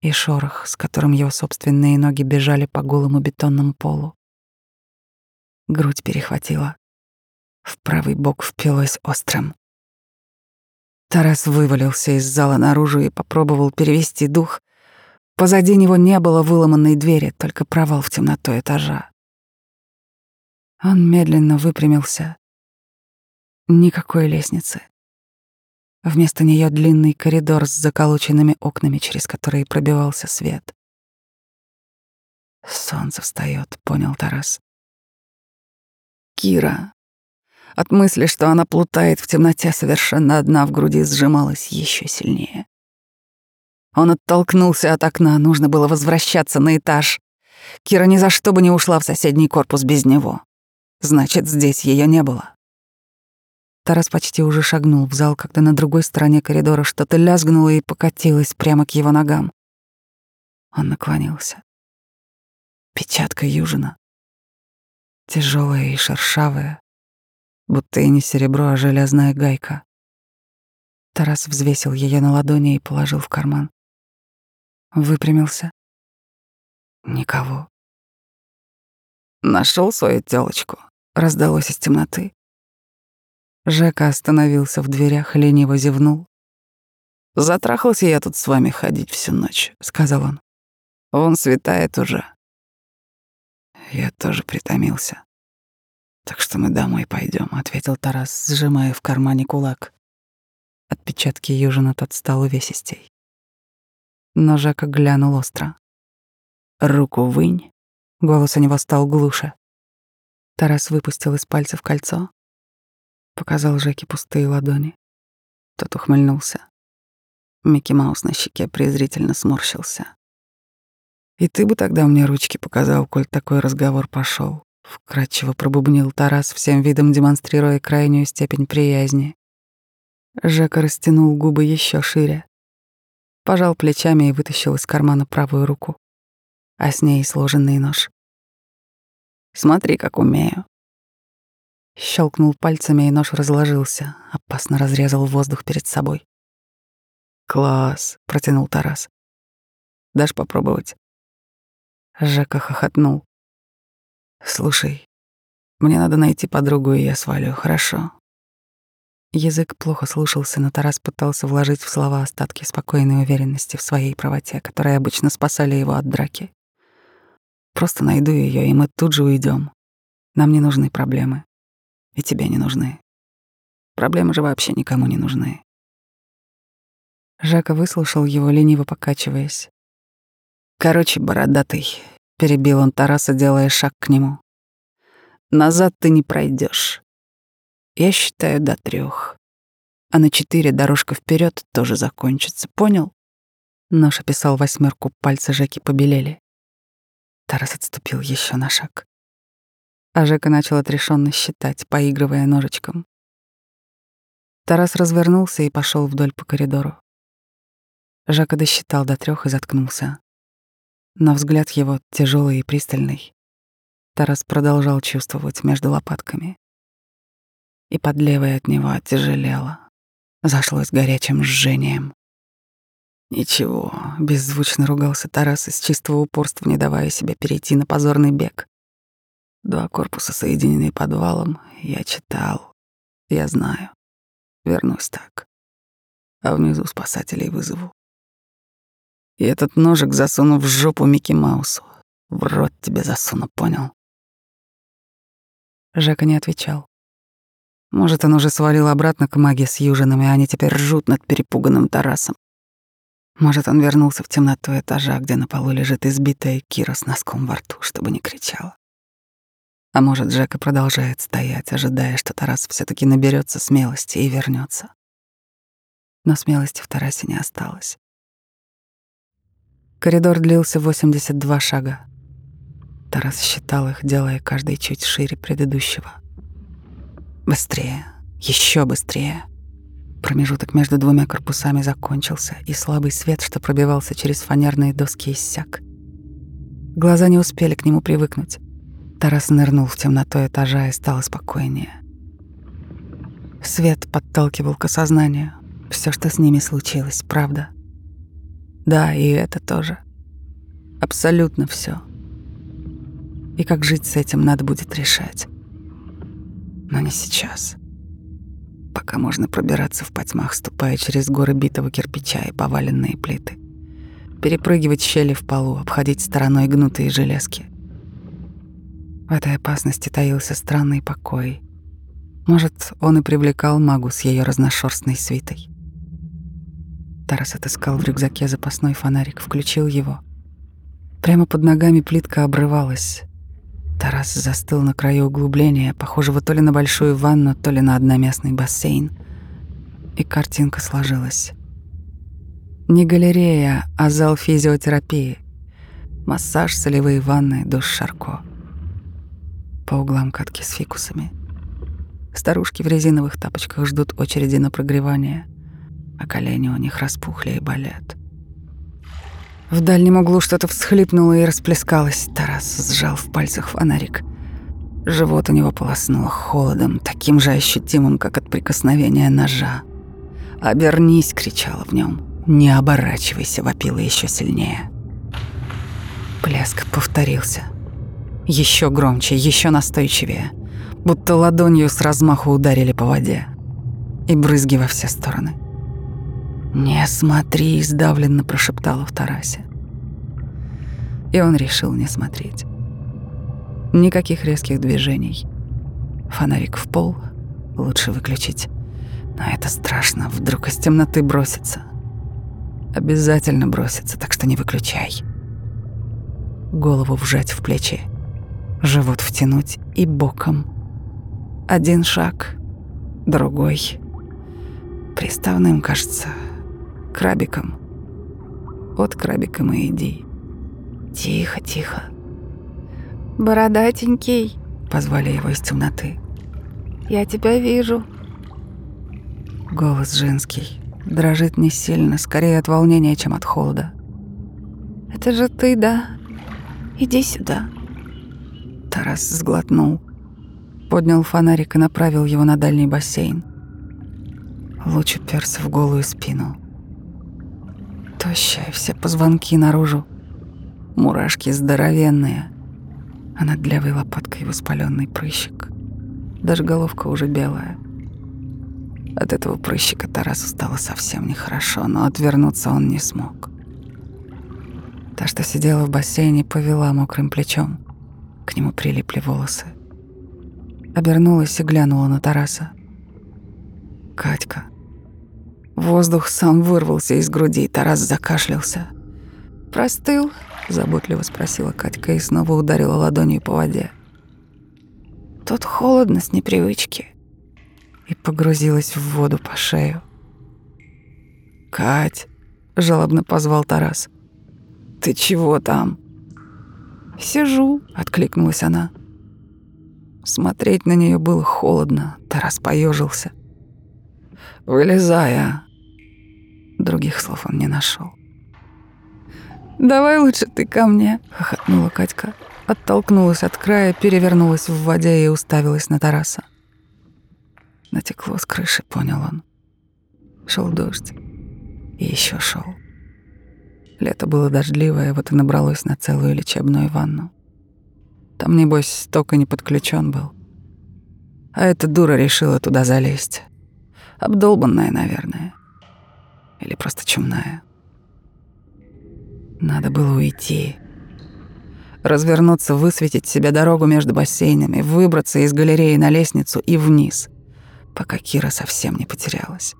и шорох, с которым его собственные ноги бежали по голому бетонному полу. Грудь перехватила. В правый бок впилось острым. Тарас вывалился из зала наружу и попробовал перевести дух. Позади него не было выломанной двери, только провал в темноту этажа. Он медленно выпрямился. Никакой лестницы. Вместо нее длинный коридор с заколоченными окнами, через которые пробивался свет. Солнце встает, понял Тарас. Кира. От мысли, что она плутает в темноте совершенно одна в груди, сжималась еще сильнее. Он оттолкнулся от окна, нужно было возвращаться на этаж. Кира ни за что бы не ушла в соседний корпус без него. Значит, здесь ее не было. Тарас почти уже шагнул в зал, когда на другой стороне коридора что-то лязгнуло и покатилось прямо к его ногам. Он наклонился. Печатка Южина. Тяжелая и шершавая, будто и не серебро, а железная гайка. Тарас взвесил ее на ладони и положил в карман. Выпрямился. Никого. Нашел свою телочку. Раздалось из темноты. Жека остановился в дверях, лениво зевнул. «Затрахался я тут с вами ходить всю ночь», — сказал он. «Вон светает уже». Я тоже притомился. «Так что мы домой пойдем, ответил Тарас, сжимая в кармане кулак. Отпечатки Южина тот стал увесистей. Но Жека глянул остро. «Руку вынь», — голос у него стал глуше. Тарас выпустил из пальцев кольцо, Показал Жеке пустые ладони. Тот ухмыльнулся. Микки Маус на щеке презрительно сморщился. «И ты бы тогда мне ручки показал, коль такой разговор пошел. вкратчиво пробубнил Тарас, всем видом демонстрируя крайнюю степень приязни. Жека растянул губы еще шире, пожал плечами и вытащил из кармана правую руку, а с ней сложенный нож. «Смотри, как умею», Щелкнул пальцами, и нож разложился, опасно разрезал воздух перед собой. «Класс!» — протянул Тарас. «Дашь попробовать?» Жека хохотнул. «Слушай, мне надо найти подругу, и я свалю, хорошо?» Язык плохо слушался, но Тарас пытался вложить в слова остатки спокойной уверенности в своей правоте, которые обычно спасали его от драки. «Просто найду ее, и мы тут же уйдем. Нам не нужны проблемы и тебе не нужны. Проблемы же вообще никому не нужны. Жака выслушал его, лениво покачиваясь. «Короче, бородатый», — перебил он Тараса, делая шаг к нему. «Назад ты не пройдешь. Я считаю до трех, а на четыре дорожка вперед тоже закончится, понял?» Нож описал восьмерку, пальцы Жеки побелели. Тарас отступил еще на шаг. А Жека начал отрешенно считать, поигрывая ножичком. Тарас развернулся и пошел вдоль по коридору. Жака досчитал до трех и заткнулся. Но взгляд его тяжелый и пристальный. Тарас продолжал чувствовать между лопатками. И под левой от него оттяжелело. Зашлось горячим жжением. Ничего, беззвучно ругался Тарас из чистого упорства, не давая себе перейти на позорный бег. Два корпуса, соединенные подвалом. Я читал. Я знаю. Вернусь так. А внизу спасателей вызову. И этот ножик засуну в жопу Микки Маусу. В рот тебе засуну, понял? Жека не отвечал. Может, он уже свалил обратно к маге с южинами, и они теперь ржут над перепуганным Тарасом. Может, он вернулся в темноту этажа, где на полу лежит избитая Кира с носком во рту, чтобы не кричала. А может, Жека продолжает стоять, ожидая, что Тарас все таки наберется смелости и вернется. Но смелости в Тарасе не осталось. Коридор длился 82 шага. Тарас считал их, делая каждый чуть шире предыдущего. Быстрее, еще быстрее. Промежуток между двумя корпусами закончился, и слабый свет, что пробивался через фанерные доски, иссяк. Глаза не успели к нему привыкнуть. Тарас нырнул в темноту этажа и стало спокойнее. Свет подталкивал к осознанию. Все, что с ними случилось, правда. Да, и это тоже. Абсолютно все. И как жить с этим надо будет решать. Но не сейчас пока можно пробираться в потьмах, ступая через горы битого кирпича и поваленные плиты. Перепрыгивать щели в полу, обходить стороной гнутые железки. В этой опасности таился странный покой. Может, он и привлекал магу с ее разношерстной свитой. Тарас отыскал в рюкзаке запасной фонарик, включил его. Прямо под ногами плитка обрывалась. Тарас застыл на краю углубления, похожего то ли на большую ванну, то ли на одноместный бассейн. И картинка сложилась. Не галерея, а зал физиотерапии. Массаж, солевые ванны, душ Шарко. По углам катки с фикусами. Старушки в резиновых тапочках ждут очереди на прогревание, а колени у них распухли и болят. В дальнем углу что-то всхлипнуло и расплескалось. Тарас сжал в пальцах фонарик. Живот у него полоснуло холодом, таким же ощутимым, как от прикосновения ножа. «Обернись!» — кричала в нем. «Не оборачивайся!» — вопила еще сильнее. Плеск повторился. Еще громче, еще настойчивее. Будто ладонью с размаху ударили по воде. И брызги во все стороны. «Не смотри», — сдавленно прошептала в Тарасе. И он решил не смотреть. Никаких резких движений. Фонарик в пол, лучше выключить. Но это страшно, вдруг из темноты бросится. Обязательно бросится, так что не выключай. Голову вжать в плечи, живот втянуть и боком. Один шаг, другой. Приставным, кажется, крабиком. От крабика мы иди. Тихо, тихо. Бородатенький, позвали его из темноты. Я тебя вижу. Голос женский. Дрожит не сильно, скорее от волнения, чем от холода. Это же ты, да? Иди сюда. Тарас сглотнул. Поднял фонарик и направил его на дальний бассейн. Луч уперся в голую спину. Тощая, все позвонки наружу. Мурашки здоровенные. А над левой лопаткой воспаленный прыщик. Даже головка уже белая. От этого прыщика Тарасу стало совсем нехорошо, но отвернуться он не смог. Та, что сидела в бассейне, повела мокрым плечом. К нему прилипли волосы. Обернулась и глянула на Тараса. Катька. Воздух сам вырвался из груди, Тарас закашлялся. «Простыл?» — заботливо спросила Катька и снова ударила ладонью по воде. «Тут холодно с непривычки». И погрузилась в воду по шею. «Кать!» — жалобно позвал Тарас. «Ты чего там?» «Сижу», — откликнулась она. Смотреть на нее было холодно, Тарас поежился. «Вылезай, а!» Других слов он не нашел. «Давай лучше ты ко мне», — хохотнула Катька. Оттолкнулась от края, перевернулась в воде и уставилась на Тараса. Натекло с крыши, понял он. Шел дождь. И еще шел. Лето было дождливое, вот и набралось на целую лечебную ванну. Там, небось, только не подключен был. А эта дура решила туда залезть. Обдолбанная, наверное. Или просто чумная. Надо было уйти. Развернуться, высветить себе дорогу между бассейнами, выбраться из галереи на лестницу и вниз, пока Кира совсем не потерялась.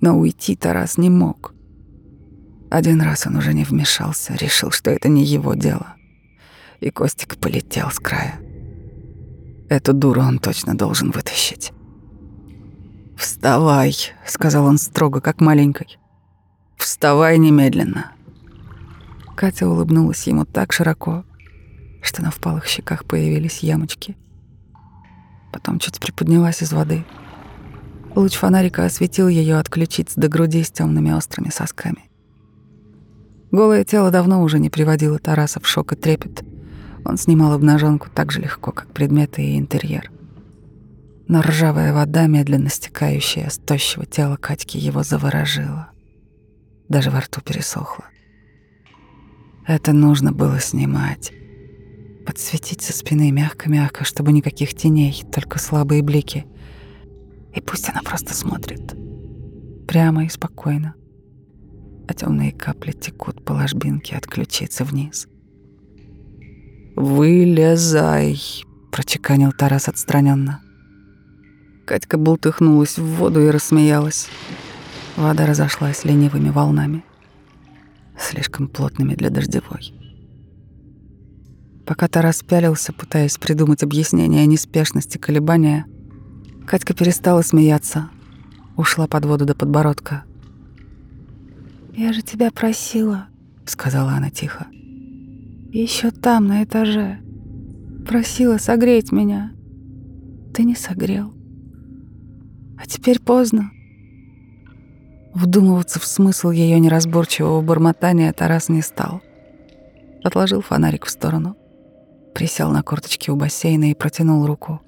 Но уйти Тарас не мог. Один раз он уже не вмешался, решил, что это не его дело. И Костик полетел с края. Эту дуру он точно должен вытащить. «Вставай», — сказал он строго, как маленькой. «Вставай немедленно». Катя улыбнулась ему так широко, что на впалых щеках появились ямочки. Потом чуть приподнялась из воды. Луч фонарика осветил ее от ключиц до груди с темными острыми сосками. Голое тело давно уже не приводило Тараса в шок и трепет. Он снимал обнаженку так же легко, как предметы и интерьер. Но ржавая вода, медленно стекающая с тощего тела Катьки, его заворожила. Даже во рту пересохло. Это нужно было снимать. Подсветить со спины мягко-мягко, чтобы никаких теней, только слабые блики. И пусть она просто смотрит. Прямо и спокойно а темные капли текут по ложбинке от ключицы вниз. «Вылезай!» — прочеканил Тарас отстраненно. Катька бултыхнулась в воду и рассмеялась. Вода разошлась ленивыми волнами, слишком плотными для дождевой. Пока Тарас пялился, пытаясь придумать объяснение неспешности колебания, Катька перестала смеяться, ушла под воду до подбородка — «Я же тебя просила», — сказала она тихо. Еще там, на этаже. Просила согреть меня. Ты не согрел. А теперь поздно». Вдумываться в смысл ее неразборчивого бормотания Тарас не стал. Отложил фонарик в сторону, присел на корточки у бассейна и протянул руку.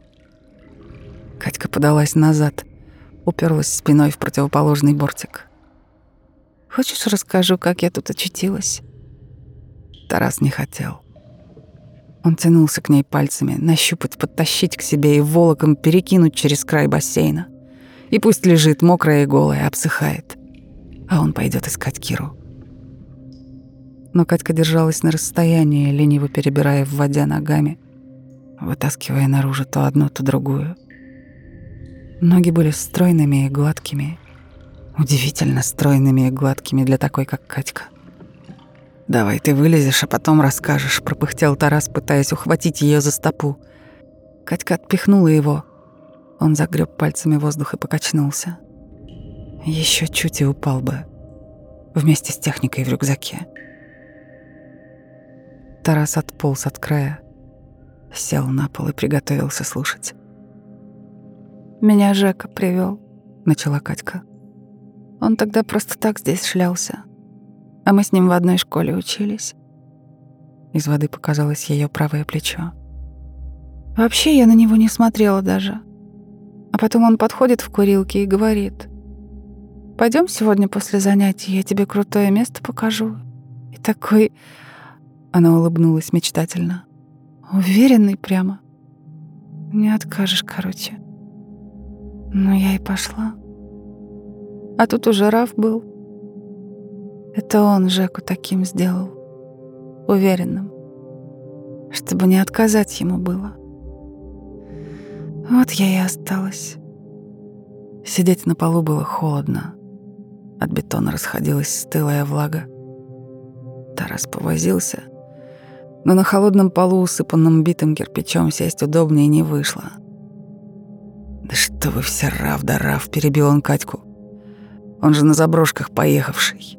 Катька подалась назад, уперлась спиной в противоположный бортик — Хочешь, расскажу, как я тут очутилась?» Тарас не хотел. Он тянулся к ней пальцами, нащупать, подтащить к себе и волоком перекинуть через край бассейна. И пусть лежит мокрая и голая, обсыхает. А он пойдет искать Киру. Но Катька держалась на расстоянии, лениво перебирая в воде ногами, вытаскивая наружу то одну, то другую. Ноги были стройными и гладкими, Удивительно стройными и гладкими для такой, как Катька. «Давай ты вылезешь, а потом расскажешь», — пропыхтел Тарас, пытаясь ухватить ее за стопу. Катька отпихнула его. Он загреб пальцами воздух и покачнулся. Еще чуть и упал бы. Вместе с техникой в рюкзаке. Тарас отполз от края, сел на пол и приготовился слушать. «Меня Жека привел, начала Катька. Он тогда просто так здесь шлялся. А мы с ним в одной школе учились. Из воды показалось ее правое плечо. Вообще я на него не смотрела даже. А потом он подходит в курилке и говорит, «Пойдем сегодня после занятий, я тебе крутое место покажу». И такой... Она улыбнулась мечтательно. Уверенный прямо. Не откажешь, короче. Ну, я и пошла. А тут уже Раф был. Это он Жеку таким сделал. Уверенным. Чтобы не отказать ему было. Вот я и осталась. Сидеть на полу было холодно. От бетона расходилась стылая влага. Тарас повозился, но на холодном полу, усыпанном битым кирпичом, сесть удобнее не вышло. «Да что вы все рав да рав!» — перебил он Катьку. Он же на заброшках поехавший.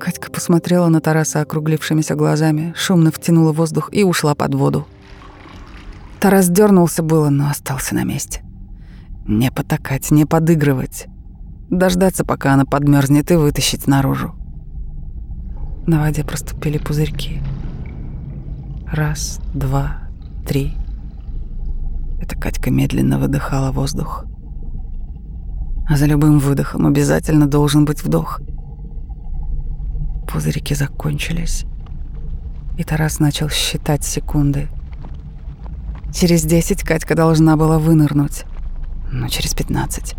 Катька посмотрела на Тараса округлившимися глазами, шумно втянула воздух и ушла под воду. Тарас дернулся было, но остался на месте. Не потакать, не подыгрывать. Дождаться, пока она подмерзнет и вытащить наружу. На воде проступили пузырьки. Раз, два, три. Эта Катька медленно выдыхала воздух а за любым выдохом обязательно должен быть вдох. Пузырики закончились, и Тарас начал считать секунды. Через десять Катька должна была вынырнуть, но через пятнадцать,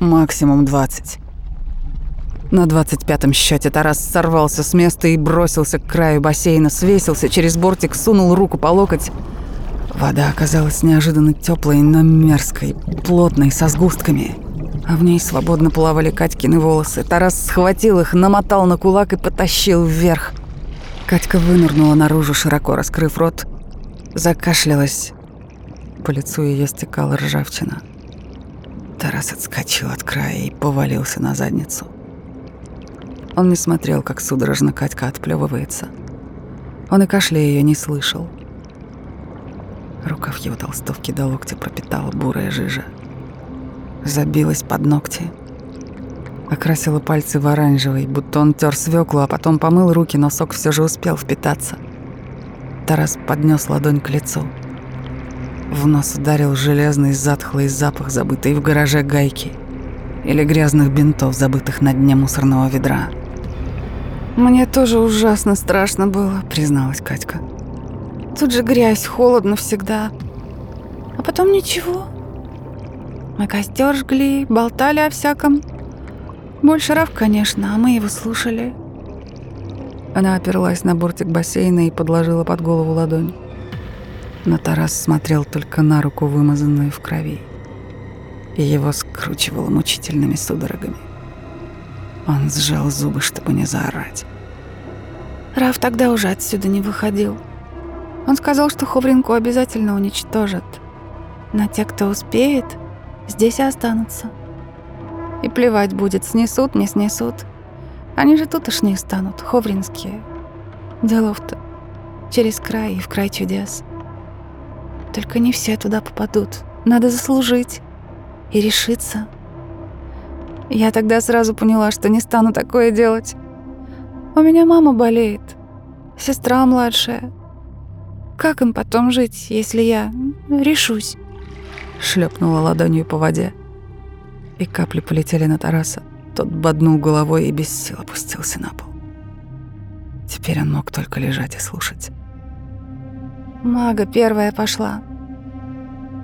максимум двадцать. На двадцать пятом счете Тарас сорвался с места и бросился к краю бассейна, свесился через бортик, сунул руку по локоть. Вода оказалась неожиданно теплой, но мерзкой, плотной, со сгустками. А в ней свободно плавали Катькины волосы. Тарас схватил их, намотал на кулак и потащил вверх. Катька вынырнула наружу, широко раскрыв рот, закашлялась. По лицу ее стекала ржавчина. Тарас отскочил от края и повалился на задницу. Он не смотрел, как судорожно Катька отплевывается. Он и кашля ее не слышал. Рукав его толстовки до локтя пропитала бурая жижа. Забилась под ногти. Окрасила пальцы в оранжевый, будто он тер свеклу, а потом помыл руки, но сок все же успел впитаться. Тарас поднес ладонь к лицу. В нос ударил железный затхлый запах, забытый в гараже гайки или грязных бинтов, забытых на дне мусорного ведра. «Мне тоже ужасно страшно было», — призналась Катька. «Тут же грязь, холодно всегда. А потом ничего. Мы костер жгли, болтали о всяком. Больше Раф, конечно, а мы его слушали». Она оперлась на бортик бассейна и подложила под голову ладонь. Но Тарас смотрел только на руку, вымазанную в крови. И его скручивало мучительными судорогами. Он сжал зубы, чтобы не заорать. Раф тогда уже отсюда не выходил. Он сказал, что Ховринку обязательно уничтожат. Но те, кто успеет, здесь и останутся. И плевать будет, снесут, не снесут. Они же тут уж не станут, ховринские. Делов-то через край и в край чудес. Только не все туда попадут. Надо заслужить и решиться. Я тогда сразу поняла, что не стану такое делать. У меня мама болеет, сестра младшая. Как им потом жить, если я решусь? Шлепнула ладонью по воде, и капли полетели на Тараса. Тот боднул головой и без сил опустился на пол. Теперь он мог только лежать и слушать. Мага первая пошла.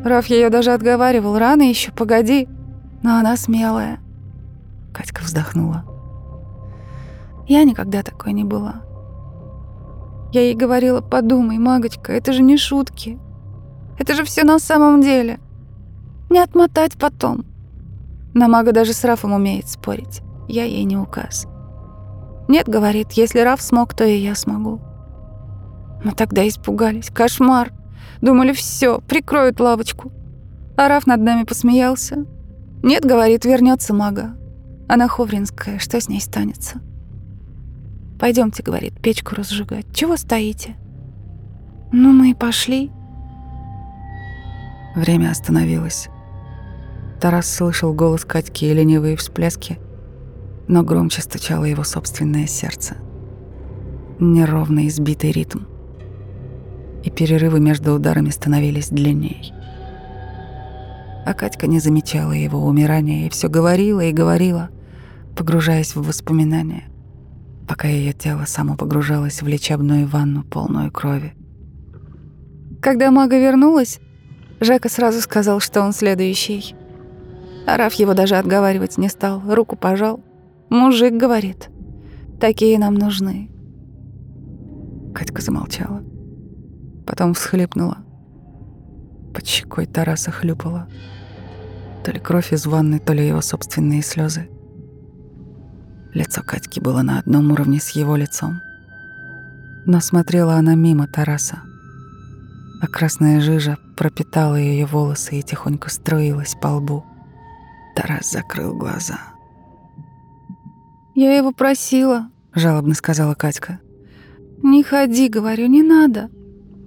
Раф ее даже отговаривал, рано еще, погоди. Но она смелая. Катька вздохнула. Я никогда такой не была. Я ей говорила, подумай, магочка, это же не шутки. Это же все на самом деле. Не отмотать потом. На мага даже с Рафом умеет спорить. Я ей не указ. Нет, говорит, если Раф смог, то и я смогу. Мы тогда испугались. Кошмар. Думали, все, прикроют лавочку. А Раф над нами посмеялся. Нет, говорит, вернется мага. Она ховринская, что с ней станется? Пойдемте, говорит, печку разжигать. Чего стоите? Ну, мы и пошли. Время остановилось. Тарас слышал голос Катьки и ленивые всплески, но громче стучало его собственное сердце. Неровный избитый ритм. И перерывы между ударами становились длинней. А Катька не замечала его умирания и все говорила и говорила — погружаясь в воспоминания, пока ее тело само погружалось в лечебную ванну, полную крови. Когда мага вернулась, Жека сразу сказал, что он следующий. Араф его даже отговаривать не стал, руку пожал. «Мужик, — говорит, — такие нам нужны». Катька замолчала, потом всхлипнула. Под щекой Тараса хлюпала. То ли кровь из ванны, то ли его собственные слезы. Лицо Катьки было на одном уровне с его лицом. Но смотрела она мимо Тараса. А красная жижа пропитала ее волосы и тихонько струилась по лбу. Тарас закрыл глаза. «Я его просила», — жалобно сказала Катька. «Не ходи, — говорю, — не надо.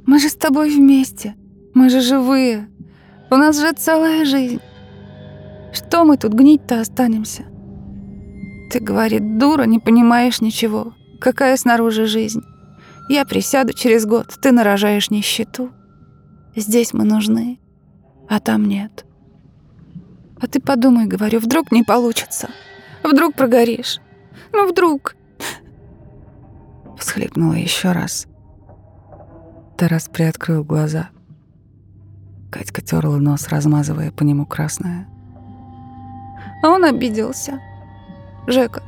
Мы же с тобой вместе. Мы же живые. У нас же целая жизнь. Что мы тут гнить-то останемся? Ты, говорит, дура, не понимаешь ничего. Какая снаружи жизнь? Я присяду через год, ты нарожаешь нищету. Здесь мы нужны, а там нет. А ты подумай, говорю, вдруг не получится. Вдруг прогоришь. Ну, вдруг. Всхлипнула еще раз. Тарас приоткрыл глаза. Катька терла нос, размазывая по нему красное. А он обиделся. Жека.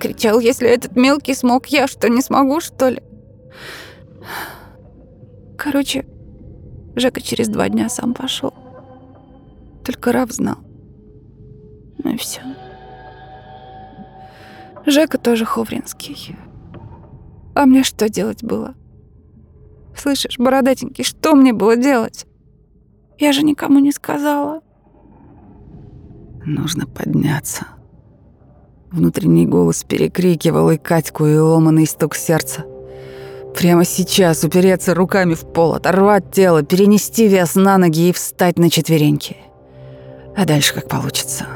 Кричал, если этот мелкий смог, я что, не смогу, что ли? Короче, Жека через два дня сам пошел. Только Рав знал. Ну и все. Жека тоже ховринский. А мне что делать было? Слышишь, бородатенький, что мне было делать? Я же никому не сказала. Нужно подняться. Внутренний голос перекрикивал и Катьку, и ломаный стук сердца. Прямо сейчас упереться руками в пол, оторвать тело, перенести вес на ноги и встать на четвереньки. А дальше как получится.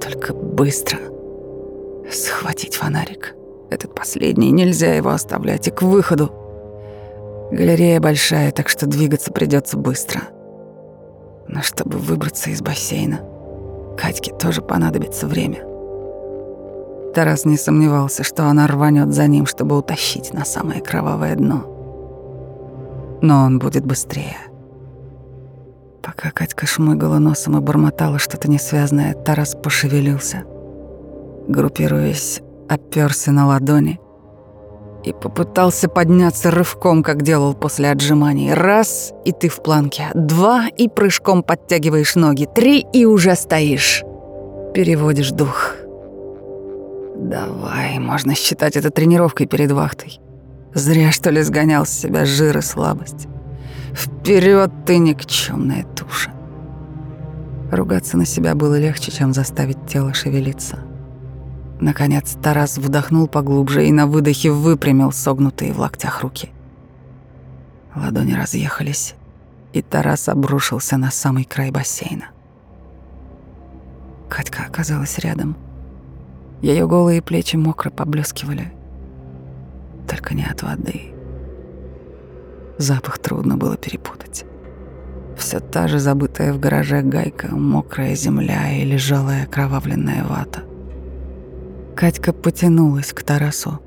Только быстро. Схватить фонарик. Этот последний, нельзя его оставлять и к выходу. Галерея большая, так что двигаться придется быстро. Но чтобы выбраться из бассейна, Катьке тоже понадобится время. Тарас не сомневался, что она рванет за ним, чтобы утащить на самое кровавое дно. Но он будет быстрее. Пока Катька шмыгала носом и бормотала что-то несвязное, Тарас пошевелился. Группируясь, оперся на ладони и попытался подняться рывком, как делал после отжиманий. Раз — и ты в планке. Два — и прыжком подтягиваешь ноги. Три — и уже стоишь. Переводишь дух. Давай, можно считать это тренировкой перед вахтой. Зря, что ли, сгонял с себя жир и слабость. Вперед, ты никчемная туша. Ругаться на себя было легче, чем заставить тело шевелиться. Наконец Тарас вдохнул поглубже и на выдохе выпрямил согнутые в локтях руки. Ладони разъехались, и Тарас обрушился на самый край бассейна. Катька оказалась рядом — ее голые плечи мокро поблескивали. Только не от воды. Запах трудно было перепутать. Все та же забытая в гараже гайка, мокрая земля и лежалая окровавленная вата. Катька потянулась к Тарасу,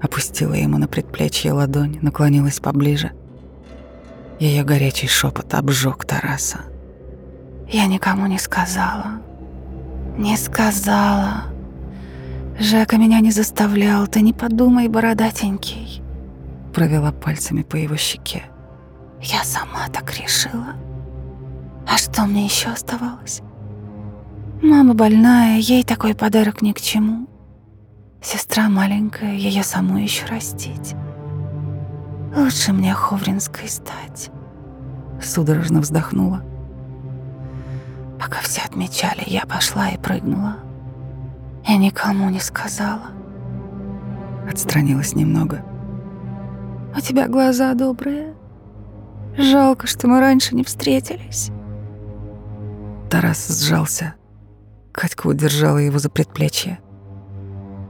опустила ему на предплечье ладонь, наклонилась поближе. Ее горячий шепот обжег Тараса. «Я никому не сказала. Не сказала. Жека меня не заставлял, ты не подумай, бородатенький. Провела пальцами по его щеке. Я сама так решила. А что мне еще оставалось? Мама больная, ей такой подарок ни к чему. Сестра маленькая, ее саму еще растить. Лучше мне Ховринской стать. Судорожно вздохнула. Пока все отмечали, я пошла и прыгнула. Я никому не сказала. Отстранилась немного. У тебя глаза добрые. Жалко, что мы раньше не встретились. Тарас сжался. Катька удержала его за предплечье.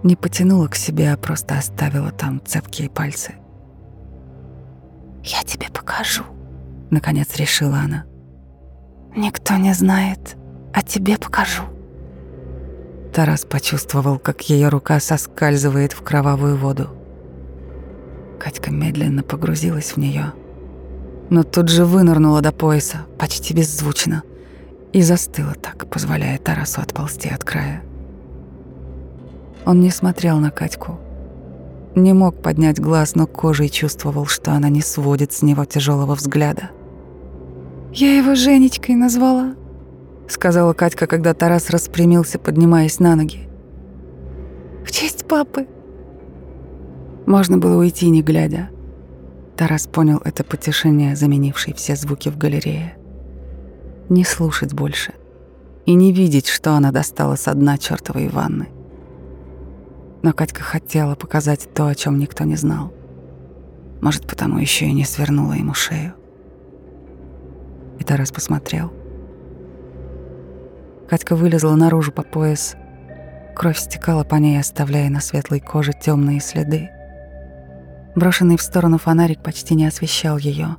Не потянула к себе, а просто оставила там цепкие пальцы. «Я тебе покажу», — наконец решила она. «Никто не знает, а тебе покажу». Тарас почувствовал, как ее рука соскальзывает в кровавую воду. Катька медленно погрузилась в нее, но тут же вынырнула до пояса, почти беззвучно, и застыла так, позволяя Тарасу отползти от края. Он не смотрел на Катьку, не мог поднять глаз, но кожей чувствовал, что она не сводит с него тяжелого взгляда. «Я его Женечкой назвала», сказала Катька, когда Тарас распрямился, поднимаясь на ноги. В честь папы. Можно было уйти, не глядя. Тарас понял это потешение, заменившее все звуки в галерее. Не слушать больше и не видеть, что она достала с дна чертовой ванны. Но Катька хотела показать то, о чем никто не знал. Может, потому еще и не свернула ему шею. И Тарас посмотрел — Катька вылезла наружу по пояс. Кровь стекала по ней, оставляя на светлой коже темные следы. Брошенный в сторону фонарик почти не освещал ее,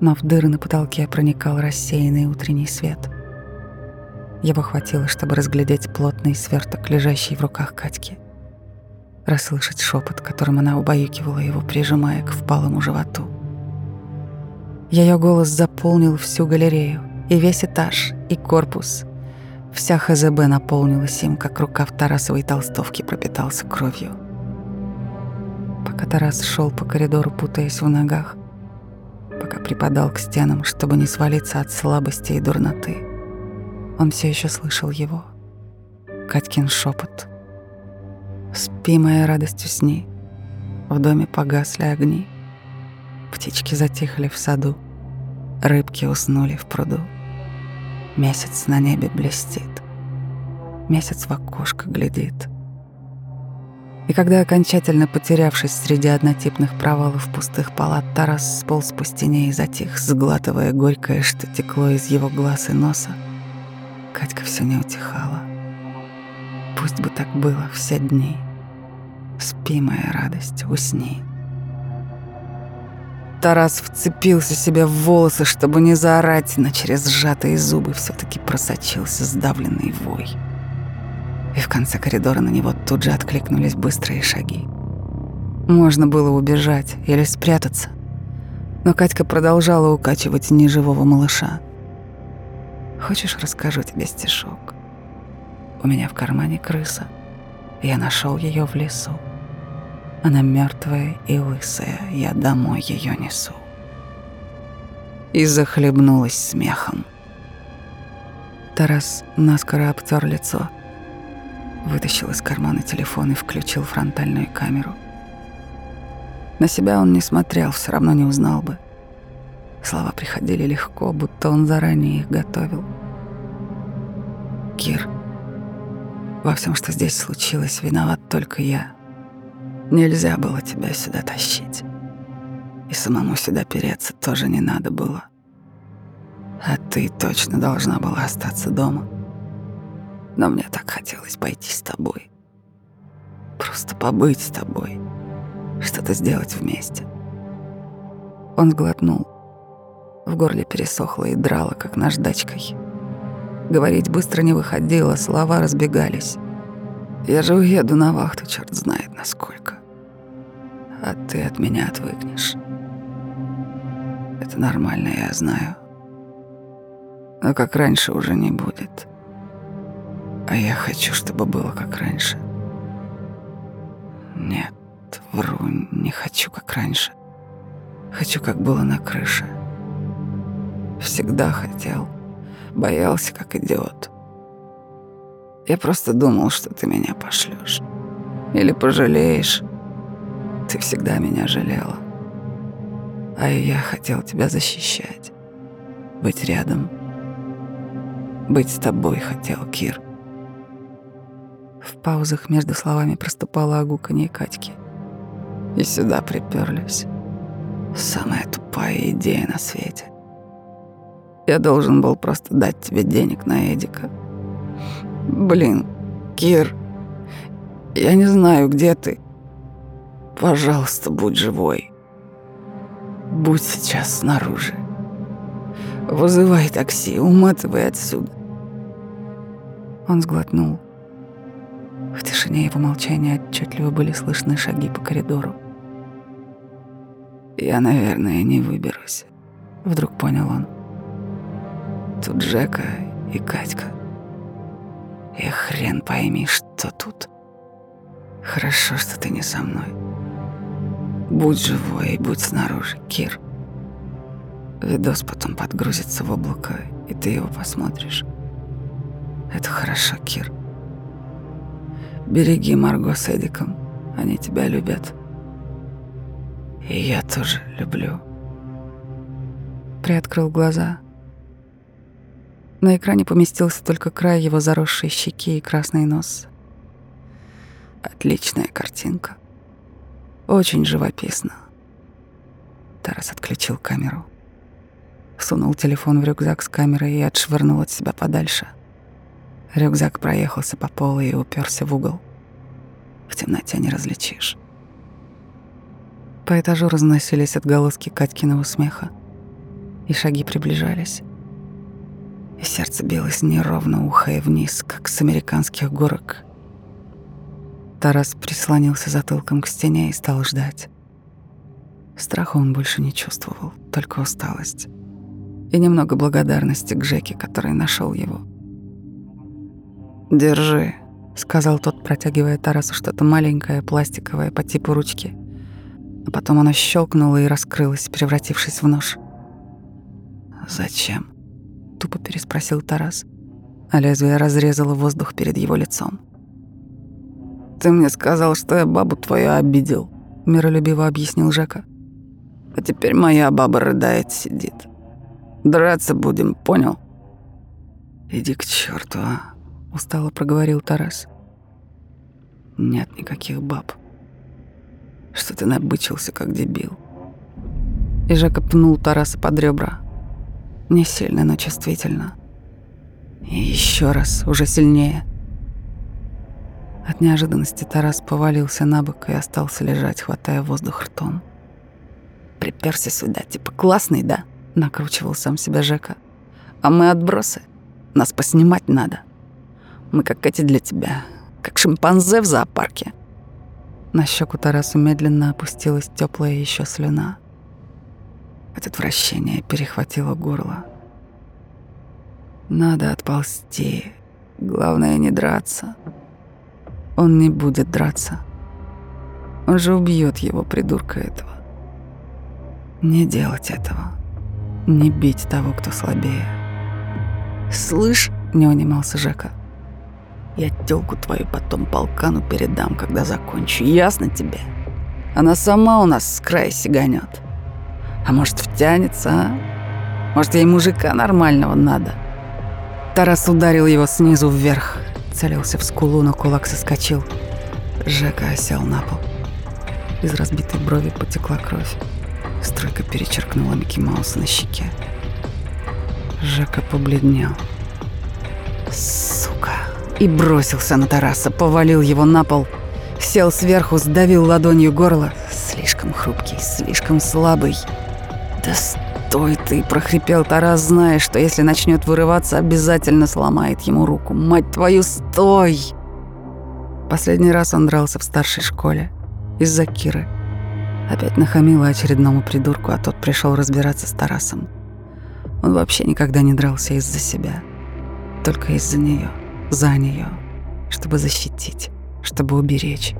но в дыры на потолке проникал рассеянный утренний свет. Его хватило, чтобы разглядеть плотный сверток, лежащий в руках Катьки. Расслышать шепот, которым она убаюкивала его, прижимая к впалому животу. Ее голос заполнил всю галерею, и весь этаж, и корпус, Вся ХЗБ наполнилась им, как рукав Тарасовой толстовки пропитался кровью. Пока Тарас шел по коридору, путаясь в ногах, пока припадал к стенам, чтобы не свалиться от слабости и дурноты, он все еще слышал его. Катькин шепот. «Спи, моя радость, усни». В доме погасли огни. Птички затихли в саду. Рыбки уснули в пруду. Месяц на небе блестит. Месяц в окошко глядит. И когда, окончательно потерявшись среди однотипных провалов пустых палат, Тарас сполз по стене и затих, сглатывая горькое, что текло из его глаз и носа, Катька все не утихала. Пусть бы так было все дни. Спи, моя радость, усни. Тарас вцепился себе в волосы, чтобы не заорать, но через сжатые зубы все таки просочился сдавленный вой. И в конце коридора на него тут же откликнулись быстрые шаги. Можно было убежать или спрятаться, но Катька продолжала укачивать неживого малыша. «Хочешь, расскажу тебе стишок? У меня в кармане крыса. Я нашел ее в лесу. Она мертвая и лысая, я домой ее несу. И захлебнулась смехом. Тарас наскоро обтер лицо, вытащил из кармана телефон и включил фронтальную камеру. На себя он не смотрел, все равно не узнал бы. Слова приходили легко, будто он заранее их готовил. Кир, во всем, что здесь случилось, виноват только я. Нельзя было тебя сюда тащить. И самому сюда переться тоже не надо было. А ты точно должна была остаться дома. Но мне так хотелось пойти с тобой. Просто побыть с тобой. Что-то сделать вместе. Он сглотнул. В горле пересохло и драло, как наждачкой. Говорить быстро не выходило, слова разбегались. Я же уеду на вахту, черт знает насколько а ты от меня отвыкнешь. Это нормально, я знаю. Но как раньше уже не будет. А я хочу, чтобы было как раньше. Нет, вру, не хочу как раньше. Хочу, как было на крыше. Всегда хотел. Боялся, как идиот. Я просто думал, что ты меня пошлешь. Или пожалеешь. Ты всегда меня жалела. А я хотел тебя защищать. Быть рядом. Быть с тобой хотел, Кир. В паузах между словами проступала огуканье Катьки. И сюда приперлись. Самая тупая идея на свете. Я должен был просто дать тебе денег на Эдика. Блин, Кир, я не знаю, где ты. Пожалуйста, будь живой. Будь сейчас снаружи. Вызывай такси, уматывай отсюда. Он сглотнул. В тишине его молчания отчетливо были слышны шаги по коридору. «Я, наверное, не выберусь», — вдруг понял он. «Тут Жека и Катька. И хрен пойми, что тут. Хорошо, что ты не со мной». Будь живой и будь снаружи, Кир. Видос потом подгрузится в облако, и ты его посмотришь. Это хорошо, Кир. Береги Марго с Эдиком. Они тебя любят. И я тоже люблю. Приоткрыл глаза. На экране поместился только край его заросшей щеки и красный нос. Отличная картинка. Очень живописно. Тарас отключил камеру. Сунул телефон в рюкзак с камерой и отшвырнул от себя подальше. Рюкзак проехался по полу и уперся в угол. В темноте не различишь. По этажу разносились отголоски Катькиного смеха, и шаги приближались. И сердце билось неровно, ухая вниз, как с американских горок — Тарас прислонился затылком к стене и стал ждать. Страха он больше не чувствовал, только усталость. И немного благодарности к Жеке, который нашел его. «Держи», — сказал тот, протягивая Тарасу что-то маленькое, пластиковое, по типу ручки. А потом оно щелкнуло и раскрылось, превратившись в нож. «Зачем?» — тупо переспросил Тарас, а лезвие разрезало воздух перед его лицом. «Ты мне сказал, что я бабу твою обидел», — миролюбиво объяснил Жека. «А теперь моя баба рыдает, сидит. Драться будем, понял?» «Иди к черту, а!» — устало проговорил Тарас. «Нет никаких баб. Что ты набычился, как дебил?» И Жека пнул Тараса под ребра. Не сильно, но чувствительно. И еще раз, уже сильнее — от неожиданности Тарас повалился на бок и остался лежать, хватая воздух ртом. «Приперся сюда, типа классный, да?» — накручивал сам себя Жека. «А мы отбросы. Нас поснимать надо. Мы как эти для тебя, как шимпанзе в зоопарке». На щеку Тарасу медленно опустилась теплая еще слюна. От отвращения перехватило горло. «Надо отползти. Главное, не драться». Он не будет драться. Он же убьет его, придурка этого. Не делать этого. Не бить того, кто слабее. «Слышь», — не унимался Жека, — «я тёлку твою потом полкану передам, когда закончу. Ясно тебе? Она сама у нас с края сиганет. А может, втянется, а? Может, ей мужика нормального надо?» Тарас ударил его снизу вверх — Целился в скулу, но кулак соскочил. Жека осел на пол. Из разбитой брови потекла кровь. Стройка перечеркнула Микки Мауса на щеке. Жека побледнел. Сука. И бросился на Тараса, повалил его на пол, сел сверху, сдавил ладонью горло. Слишком хрупкий, слишком слабый. Да «Стой ты!» – прохрипел Тарас, зная, что если начнет вырываться, обязательно сломает ему руку. «Мать твою, стой!» Последний раз он дрался в старшей школе. Из-за Киры. Опять нахамила очередному придурку, а тот пришел разбираться с Тарасом. Он вообще никогда не дрался из-за себя. Только из-за нее, за нее, чтобы защитить, чтобы уберечь.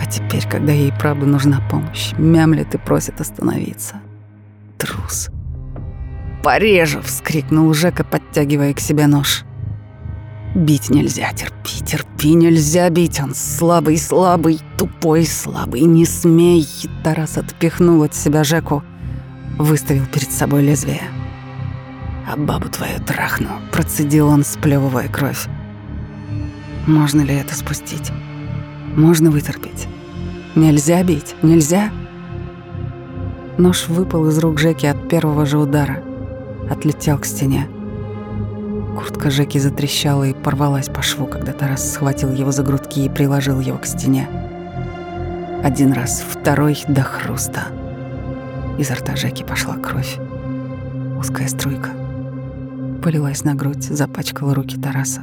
А теперь, когда ей правда нужна помощь, мямлет и просит остановиться трус. «Порежу!» — вскрикнул Жека, подтягивая к себе нож. Бить нельзя, терпи, терпи, нельзя бить. Он слабый, слабый, тупой, слабый, не смей. Тарас отпихнул от себя Жеку, выставил перед собой лезвие. А бабу твою трахну, процедил он, сплевывая кровь. Можно ли это спустить? Можно вытерпеть. Нельзя бить, нельзя. Нож выпал из рук Жеки от первого же удара. Отлетел к стене. Куртка Жеки затрещала и порвалась по шву, когда Тарас схватил его за грудки и приложил его к стене. Один раз, второй до хруста. Изо рта Жеки пошла кровь. Узкая струйка. Полилась на грудь, запачкала руки Тараса.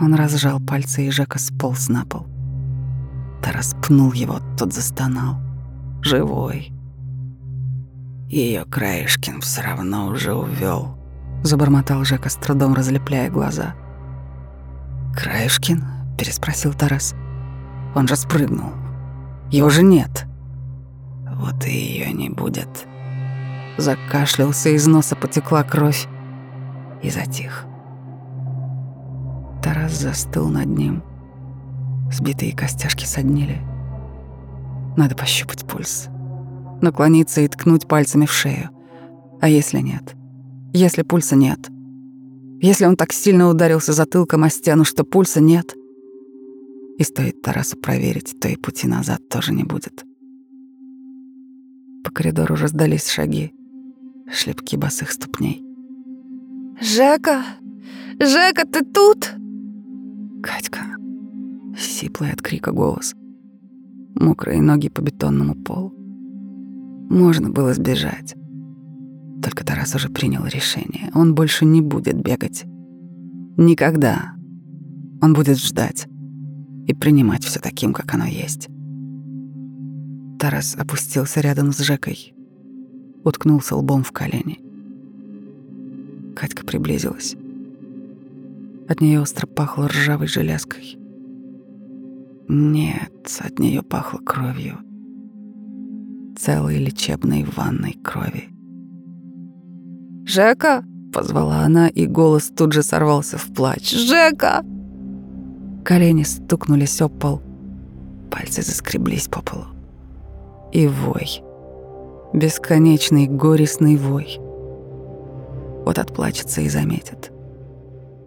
Он разжал пальцы, и Жека сполз на пол. Тарас пнул его, тот застонал живой. Ее Краешкин все равно уже увел, забормотал Жека с трудом разлепляя глаза. Краешкин? переспросил Тарас. Он же спрыгнул. Его же нет. Вот и ее не будет. Закашлялся, из носа потекла кровь и затих. Тарас застыл над ним. Сбитые костяшки соднили. Надо пощупать пульс. Наклониться и ткнуть пальцами в шею. А если нет? Если пульса нет? Если он так сильно ударился затылком о стену, что пульса нет? И стоит Тарасу проверить, то и пути назад тоже не будет. По коридору раздались шаги, шлепки босых ступней. «Жека! Жека, ты тут?» «Катька!» — сиплый от крика голос мокрые ноги по бетонному полу. Можно было сбежать. Только Тарас уже принял решение. Он больше не будет бегать. Никогда. Он будет ждать и принимать все таким, как оно есть. Тарас опустился рядом с Жекой, уткнулся лбом в колени. Катька приблизилась. От нее остро пахло ржавой железкой. Нет, от нее пахло кровью. Целой лечебной ванной крови. «Жека!» — позвала она, и голос тут же сорвался в плач. «Жека!» Колени стукнулись об пол, пальцы заскреблись по полу. И вой. Бесконечный горестный вой. Вот отплачется и заметит.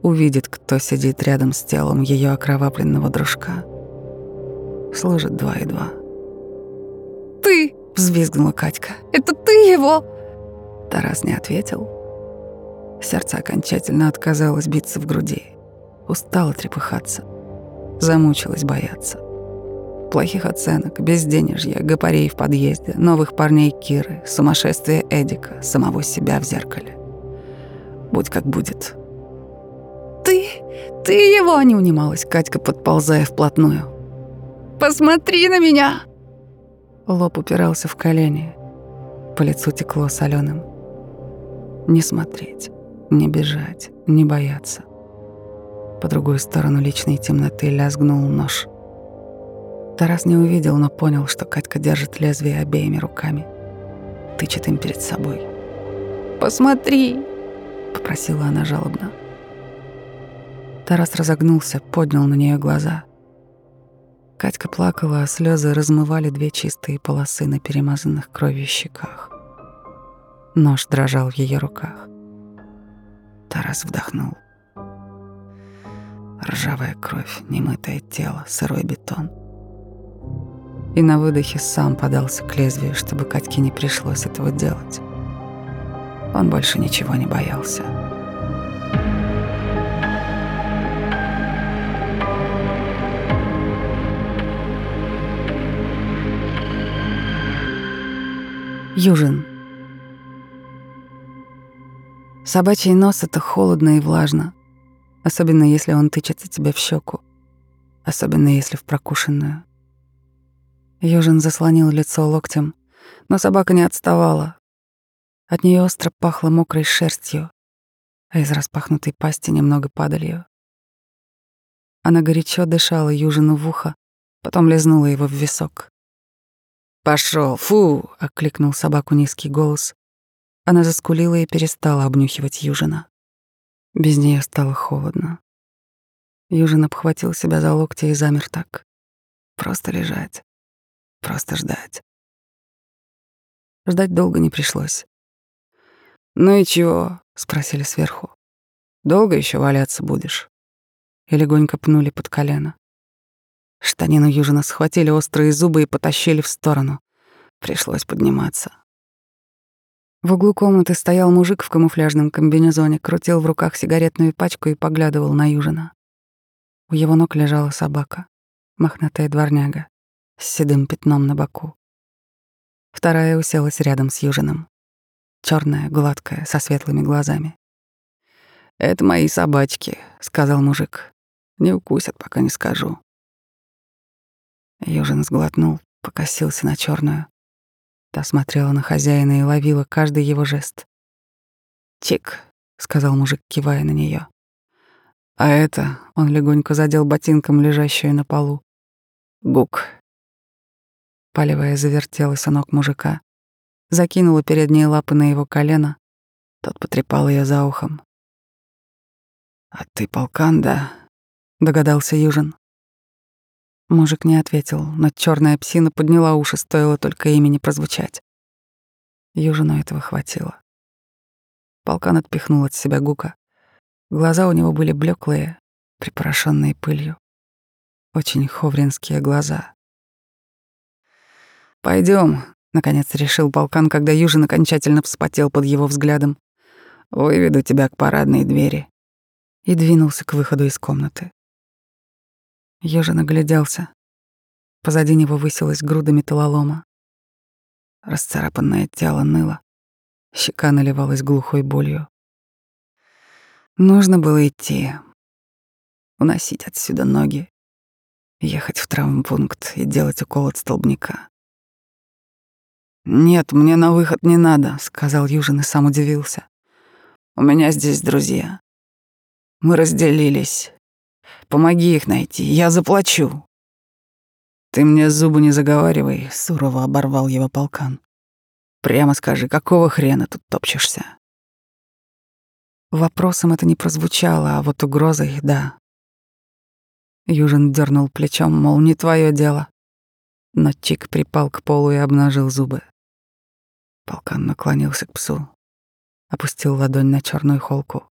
Увидит, кто сидит рядом с телом ее окровавленного дружка. Сложит два и два. «Ты!» — взвизгнула Катька. «Это ты его!» Тарас не ответил. Сердце окончательно отказалось биться в груди. Устало трепыхаться. Замучилась бояться. Плохих оценок, безденежья, гопарей в подъезде, новых парней Киры, сумасшествие Эдика, самого себя в зеркале. Будь как будет. «Ты... ты его!» — не унималась Катька, подползая вплотную. «Посмотри на меня!» Лоб упирался в колени. По лицу текло соленым. Не смотреть, не бежать, не бояться. По другую сторону личной темноты лязгнул нож. Тарас не увидел, но понял, что Катька держит лезвие обеими руками. Тычет им перед собой. «Посмотри!» — попросила она жалобно. Тарас разогнулся, поднял на нее глаза. Катька плакала, а слезы размывали две чистые полосы на перемазанных кровью щеках. Нож дрожал в ее руках. Тарас вдохнул. Ржавая кровь, немытое тело, сырой бетон. И на выдохе сам подался к лезвию, чтобы Катьке не пришлось этого делать. Он больше ничего не боялся. Южин. Собачий нос — это холодно и влажно, особенно если он тычется тебе в щеку, особенно если в прокушенную. Южин заслонил лицо локтем, но собака не отставала. От нее остро пахло мокрой шерстью, а из распахнутой пасти немного падалью. Она горячо дышала Южину в ухо, потом лизнула его в висок. Пошел, фу!» — окликнул собаку низкий голос. Она заскулила и перестала обнюхивать Южина. Без нее стало холодно. Южин обхватил себя за локти и замер так. Просто лежать. Просто ждать. Ждать долго не пришлось. «Ну и чего?» — спросили сверху. «Долго еще валяться будешь?» И легонько пнули под колено. Штанину Южина схватили острые зубы и потащили в сторону. Пришлось подниматься. В углу комнаты стоял мужик в камуфляжном комбинезоне, крутил в руках сигаретную пачку и поглядывал на Южина. У его ног лежала собака, мохнатая дворняга, с седым пятном на боку. Вторая уселась рядом с Южином. черная, гладкая, со светлыми глазами. «Это мои собачки», — сказал мужик. «Не укусят, пока не скажу». Южин сглотнул, покосился на черную. Та смотрела на хозяина и ловила каждый его жест. «Чик», — сказал мужик, кивая на нее. А это он легонько задел ботинком лежащую на полу. Гук. Палевая завертелась у ног мужика, закинула передние лапы на его колено. Тот потрепал ее за ухом. «А ты полкан, да?» — догадался Южин. Мужик не ответил, но черная псина подняла уши, стоило только имени прозвучать. Южину этого хватило. Полкан отпихнул от себя Гука. Глаза у него были блеклые, припорошенные пылью. Очень ховринские глаза. Пойдем, наконец решил полкан, когда Южин окончательно вспотел под его взглядом. «Выведу тебя к парадной двери». И двинулся к выходу из комнаты. Ёжин огляделся. Позади него высилась груда металлолома. Расцарапанное тело ныло. Щека наливалась глухой болью. Нужно было идти. Уносить отсюда ноги. Ехать в травмпункт и делать укол от столбняка. «Нет, мне на выход не надо», — сказал Южин и сам удивился. «У меня здесь друзья. Мы разделились. Помоги их найти, я заплачу. Ты мне зубы не заговаривай, сурово оборвал его полкан. Прямо скажи, какого хрена тут топчешься? Вопросом это не прозвучало, а вот угрозой — да. Южин дернул плечом, мол, не твое дело. Но Чик припал к полу и обнажил зубы. Полкан наклонился к псу, опустил ладонь на черную холку.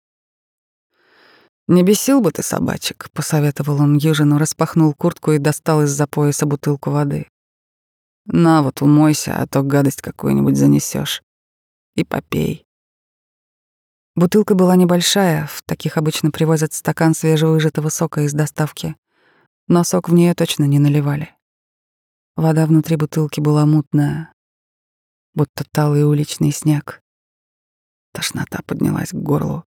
«Не бесил бы ты собачек», — посоветовал он Южину, распахнул куртку и достал из-за пояса бутылку воды. «На вот, умойся, а то гадость какую-нибудь занесешь. И попей». Бутылка была небольшая, в таких обычно привозят стакан свежевыжатого сока из доставки, но сок в нее точно не наливали. Вода внутри бутылки была мутная, будто талый уличный снег. Тошнота поднялась к горлу,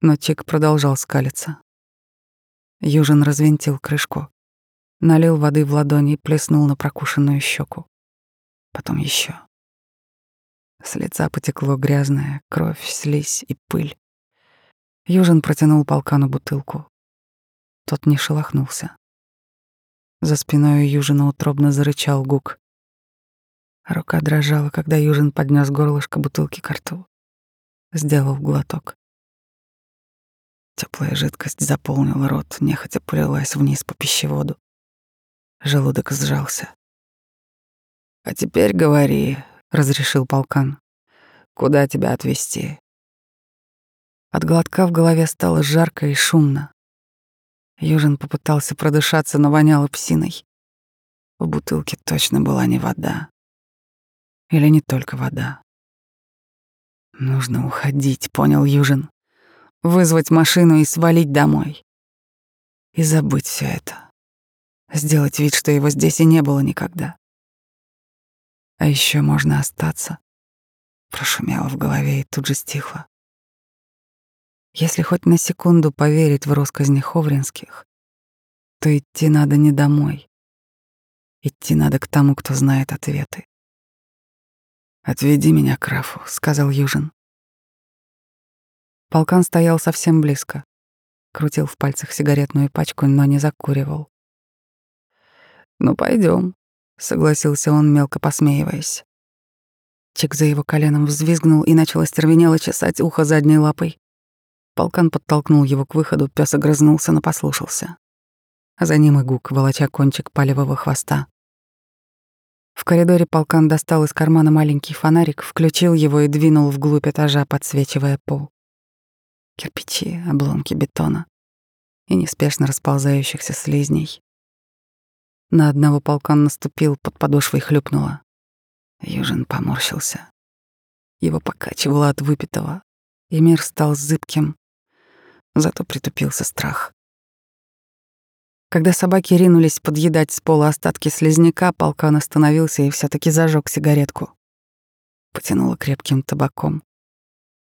но Чик продолжал скалиться. Южин развинтил крышку, налил воды в ладони и плеснул на прокушенную щеку. Потом еще. С лица потекло грязная кровь, слизь и пыль. Южин протянул полкану бутылку. Тот не шелохнулся. За спиной Южина утробно зарычал гук. Рука дрожала, когда Южин поднес горлышко бутылки к рту. Сделал глоток. Теплая жидкость заполнила рот, нехотя полилась вниз по пищеводу. Желудок сжался. «А теперь говори», — разрешил полкан. «Куда тебя отвезти?» От глотка в голове стало жарко и шумно. Южин попытался продышаться, но воняло псиной. В бутылке точно была не вода. Или не только вода. Нужно уходить, понял Южин. Вызвать машину и свалить домой. И забыть все это. Сделать вид, что его здесь и не было никогда. А еще можно остаться. Прошумело в голове и тут же стихло. Если хоть на секунду поверить в россказни Ховринских, то идти надо не домой. Идти надо к тому, кто знает ответы. «Отведи меня к Рафу», — сказал Южин. Полкан стоял совсем близко, крутил в пальцах сигаретную пачку, но не закуривал. «Ну, пойдем, согласился он, мелко посмеиваясь. Чик за его коленом взвизгнул и начал остервенело чесать ухо задней лапой. Полкан подтолкнул его к выходу, пес огрызнулся, но послушался. А за ним и гук, волоча кончик палевого хвоста. В коридоре полкан достал из кармана маленький фонарик, включил его и двинул вглубь этажа, подсвечивая пол. Кирпичи, обломки бетона и неспешно расползающихся слизней. На одного полкан наступил, под подошвой хлюпнуло. Южин поморщился. Его покачивало от выпитого, и мир стал зыбким. Зато притупился страх. Когда собаки ринулись подъедать с пола остатки слизняка, полкан остановился и все таки зажег сигаретку. Потянуло крепким табаком.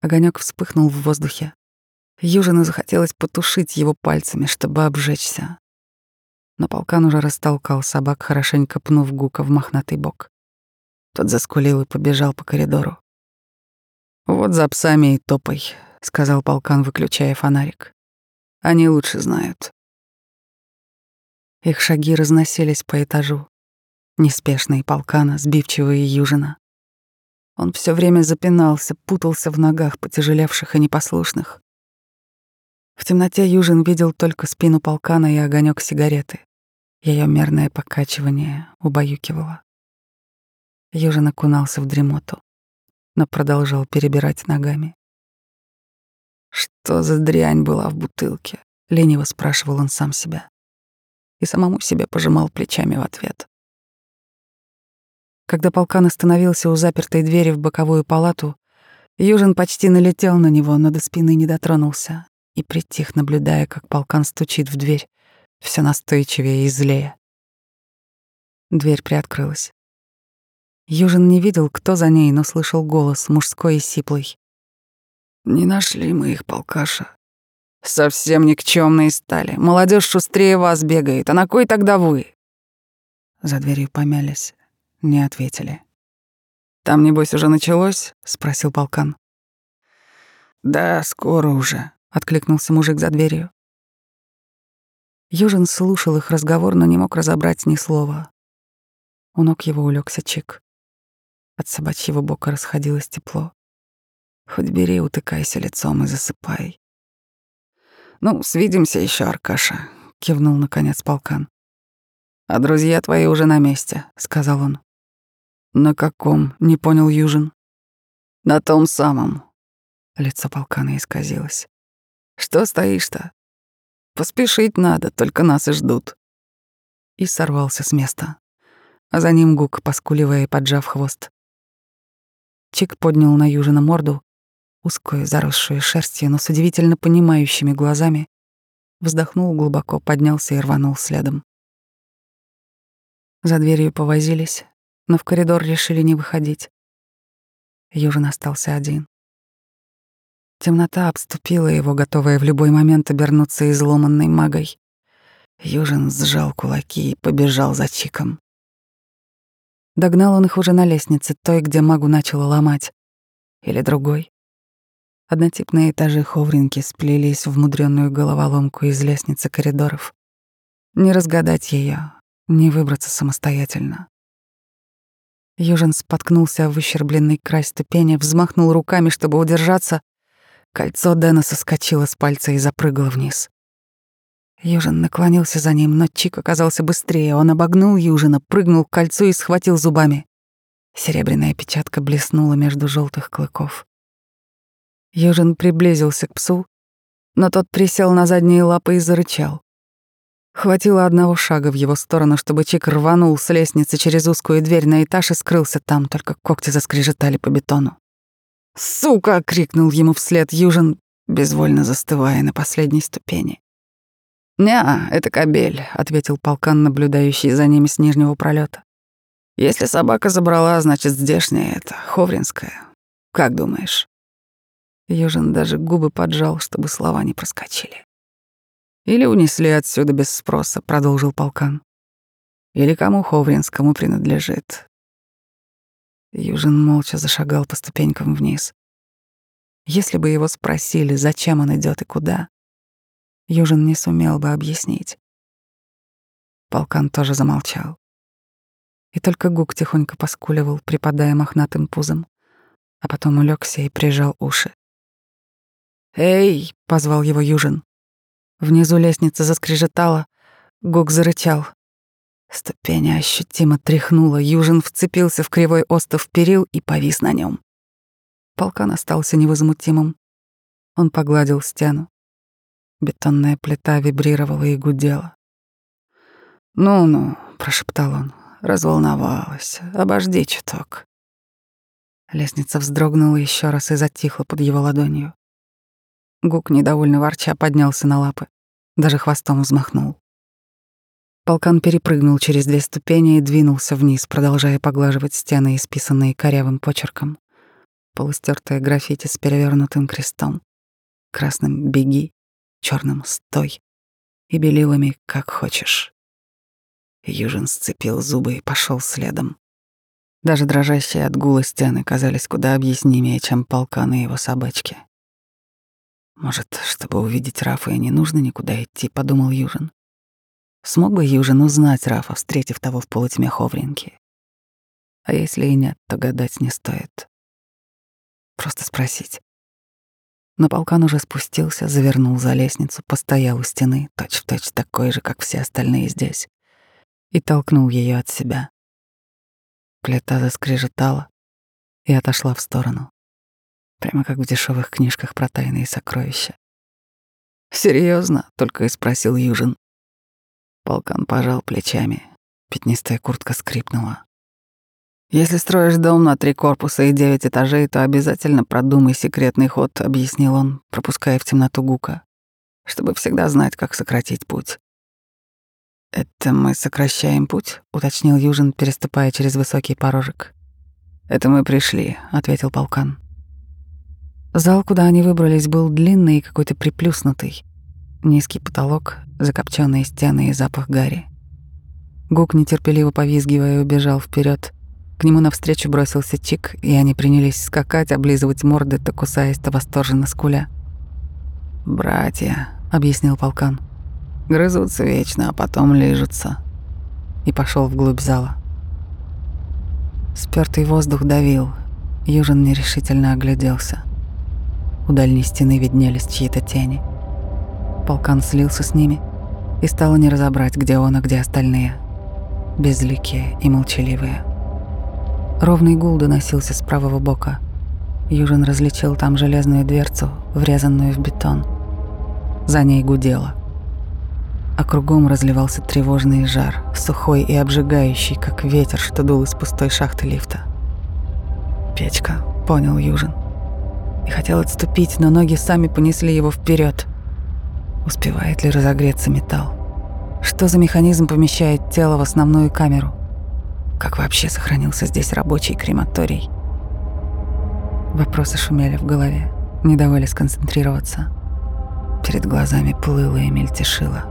Огонек вспыхнул в воздухе. Южину захотелось потушить его пальцами, чтобы обжечься но полкан уже растолкал собак, хорошенько пнув Гука в мохнатый бок. Тот заскулил и побежал по коридору. «Вот за псами и топай», — сказал полкан, выключая фонарик. «Они лучше знают». Их шаги разносились по этажу. Неспешные полкана, сбивчивые южина. Он все время запинался, путался в ногах, потяжелевших и непослушных. В темноте Южин видел только спину полкана и огонек сигареты. Ее мерное покачивание убаюкивало. Южин окунался в дремоту, но продолжал перебирать ногами. «Что за дрянь была в бутылке?» — лениво спрашивал он сам себя. И самому себе пожимал плечами в ответ. Когда полкан остановился у запертой двери в боковую палату, Южин почти налетел на него, но до спины не дотронулся и притих, наблюдая, как полкан стучит в дверь, все настойчивее и злее. Дверь приоткрылась. Южин не видел, кто за ней, но слышал голос, мужской и сиплый. «Не нашли мы их, полкаша. Совсем никчемные стали. Молодежь шустрее вас бегает. А на кой тогда вы?» За дверью помялись, не ответили. «Там, небось, уже началось?» — спросил полкан. «Да, скоро уже», — откликнулся мужик за дверью. Южин слушал их разговор, но не мог разобрать ни слова. У ног его улегся Чик. От собачьего бока расходилось тепло. Хоть бери, утыкайся лицом и засыпай. «Ну, свидимся еще, Аркаша», — кивнул наконец полкан. «А друзья твои уже на месте», — сказал он. «На каком?» — не понял Южин. «На том самом». Лицо полкана исказилось. «Что стоишь-то? Поспешить надо, только нас и ждут». И сорвался с места. А за ним Гук, поскуливая и поджав хвост. Чик поднял на Южина морду, узкую, заросшую шерстью, но с удивительно понимающими глазами, вздохнул глубоко, поднялся и рванул следом. За дверью повозились, но в коридор решили не выходить. Южин остался один. Темнота обступила его, готовая в любой момент обернуться изломанной магой. Южин сжал кулаки и побежал за Чиком. Догнал он их уже на лестнице, той, где магу начало ломать. Или другой. Однотипные этажи Ховринки сплелись в мудрённую головоломку из лестницы коридоров. Не разгадать ее, не выбраться самостоятельно. Южин споткнулся в выщербленный край ступени, взмахнул руками, чтобы удержаться. Кольцо Дэна соскочило с пальца и запрыгало вниз. Южин наклонился за ним, но Чик оказался быстрее. Он обогнул Южина, прыгнул к кольцу и схватил зубами. Серебряная печатка блеснула между желтых клыков. Южин приблизился к псу, но тот присел на задние лапы и зарычал. Хватило одного шага в его сторону, чтобы Чик рванул с лестницы через узкую дверь на этаж и скрылся там, только когти заскрежетали по бетону. «Сука!» — крикнул ему вслед Южин, безвольно застывая на последней ступени. «Не, это кобель», — ответил полкан, наблюдающий за ними с нижнего пролета. «Если собака забрала, значит, здешняя это, ховринская. Как думаешь?» Южин даже губы поджал, чтобы слова не проскочили. «Или унесли отсюда без спроса», — продолжил полкан. «Или кому ховринскому принадлежит». Южин молча зашагал по ступенькам вниз. Если бы его спросили, зачем он идет и куда, Южин не сумел бы объяснить. Полкан тоже замолчал. И только Гук тихонько поскуливал, припадая мохнатым пузом, а потом улегся и прижал уши. «Эй!» — позвал его Южин. Внизу лестница заскрежетала, Гук зарычал. Ступень ощутимо тряхнула, Южин вцепился в кривой остов перил и повис на нем. Полкан остался невозмутимым. Он погладил стену. Бетонная плита вибрировала и гудела. «Ну-ну», — прошептал он, разволновалась. «Обожди чуток». Лестница вздрогнула еще раз и затихла под его ладонью. Гук, недовольно ворча, поднялся на лапы, даже хвостом взмахнул. Полкан перепрыгнул через две ступени и двинулся вниз, продолжая поглаживать стены, исписанные корявым почерком. Полустертое граффити с перевернутым крестом. Красным «Беги», черным «Стой» и белилами «Как хочешь». Южин сцепил зубы и пошел следом. Даже дрожащие от гула стены казались куда объяснимее, чем полкан и его собачки. «Может, чтобы увидеть Рафа, и не нужно никуда идти», — подумал Южин. Смог бы Южин узнать Рафа, встретив того в полутьме Ховринки? А если и нет, то гадать не стоит. Просто спросить. Но полкан уже спустился, завернул за лестницу, постоял у стены, точь-в-точь точь такой же, как все остальные здесь, и толкнул ее от себя. Плита заскрежетала и отошла в сторону, прямо как в дешевых книжках про тайные сокровища. Серьезно? только и спросил Южин. Полкан пожал плечами, пятнистая куртка скрипнула. Если строишь дом на три корпуса и девять этажей, то обязательно продумай секретный ход, объяснил он, пропуская в темноту Гука, чтобы всегда знать, как сократить путь. Это мы сокращаем путь, уточнил Южин, переступая через высокий порожек. Это мы пришли, ответил полкан. Зал, куда они выбрались, был длинный и какой-то приплюснутый. Низкий потолок, закопченные стены и запах гари. Гук, нетерпеливо повизгивая, убежал вперед, к нему навстречу бросился Чик, и они принялись скакать, облизывать морды, то кусаясь, то восторженно скуля. «Братья», — объяснил полкан. «Грызутся вечно, а потом лижутся». И пошел вглубь зала. Спёртый воздух давил. Южин нерешительно огляделся. У дальней стены виднелись чьи-то тени. Полкан слился с ними, и стало не разобрать, где он, а где остальные. Безликие и молчаливые. Ровный гул доносился с правого бока. Южин различил там железную дверцу, врезанную в бетон. За ней гудело. А кругом разливался тревожный жар, сухой и обжигающий, как ветер, что дул из пустой шахты лифта. «Печка», — понял Южин. И хотел отступить, но ноги сами понесли его вперед. Успевает ли разогреться металл? Что за механизм помещает тело в основную камеру? Как вообще сохранился здесь рабочий крематорий? Вопросы шумели в голове, не давали сконцентрироваться. Перед глазами плыло и мельтешило.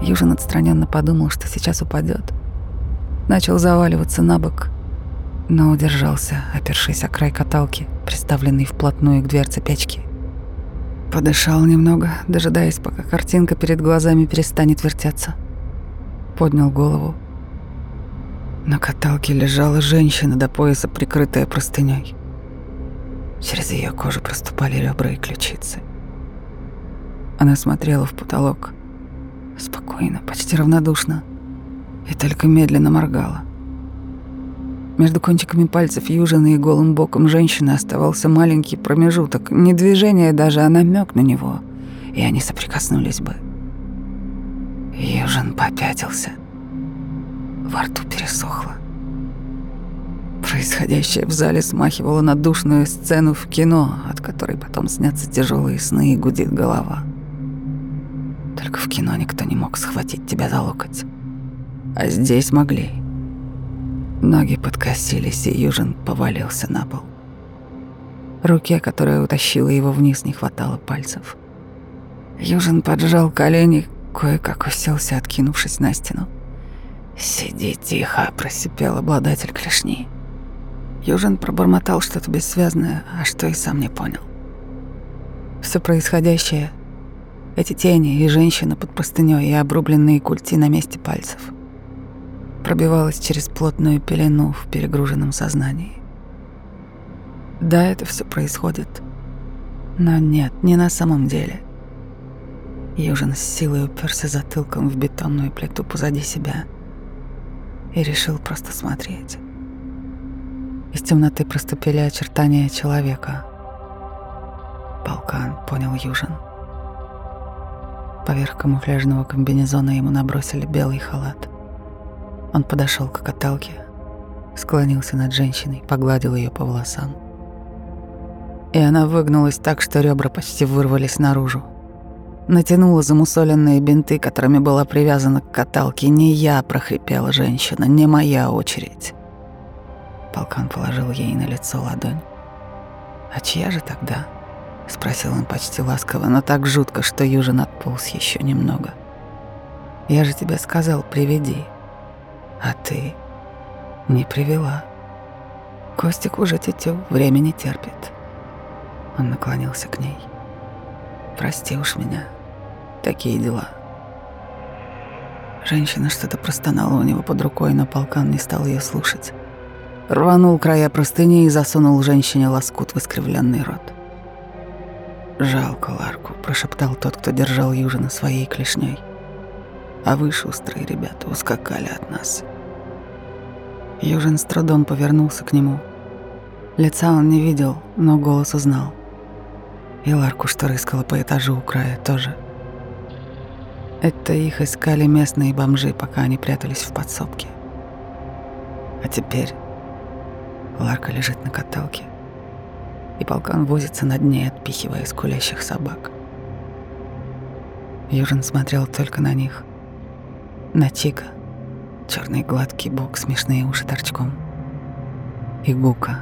Южин отстраненно подумал, что сейчас упадет. Начал заваливаться на бок, но удержался, опершись о край каталки, приставленный вплотную к дверце печки. Подышал немного, дожидаясь, пока картинка перед глазами перестанет вертеться. Поднял голову, на каталке лежала женщина до пояса, прикрытая простыней. Через ее кожу проступали ребра и ключицы. Она смотрела в потолок, спокойно, почти равнодушно, и только медленно моргала. Между кончиками пальцев Южины и голым боком женщины оставался маленький промежуток, не движение даже, а намек на него, и они соприкоснулись бы. Южин попятился — во рту пересохло. Происходящее в зале смахивало на душную сцену в кино, от которой потом снятся тяжелые сны и гудит голова. Только в кино никто не мог схватить тебя за локоть. А здесь могли. Ноги подкосились, и Южин повалился на пол. Руке, которая утащила его вниз, не хватало пальцев. Южин поджал колени, кое-как уселся, откинувшись на стену. «Сиди тихо», — просипел обладатель клешни. Южин пробормотал что-то бессвязное, а что и сам не понял. Все происходящее, эти тени и женщина под простыней и обрубленные культи на месте пальцев, пробивалось через плотную пелену в перегруженном сознании. Да, это все происходит, но нет, не на самом деле. Южин с силой уперся затылком в бетонную плиту позади себя — и решил просто смотреть. Из темноты проступили очертания человека. Полкан, понял Южин. Поверх камуфляжного комбинезона ему набросили белый халат. Он подошел к каталке, склонился над женщиной, погладил ее по волосам. И она выгнулась так, что ребра почти вырвались наружу натянула замусоленные бинты, которыми была привязана к каталке. «Не я», — прохрипела женщина, — «не моя очередь». Полкан положил ей на лицо ладонь. «А чья же тогда?» — спросил он почти ласково, но так жутко, что Южин отполз еще немного. «Я же тебе сказал, приведи. А ты не привела. Костик уже тетю, время не терпит». Он наклонился к ней. «Прости уж меня, Такие дела. Женщина что-то простонала у него под рукой, но полкан не стал ее слушать. Рванул края простыни и засунул женщине лоскут в искривленный рот. «Жалко Ларку», — прошептал тот, кто держал Южина своей клешней. «А вы, шустрые ребята, ускакали от нас». Южин с трудом повернулся к нему. Лица он не видел, но голос узнал. И Ларку, что рыскала по этажу у края, тоже — это их искали местные бомжи, пока они прятались в подсобке. А теперь Ларка лежит на каталке, и полкан возится над ней, отпихивая скулящих собак. Южин смотрел только на них. На Тика, черный гладкий бок, смешные уши торчком. И Гука,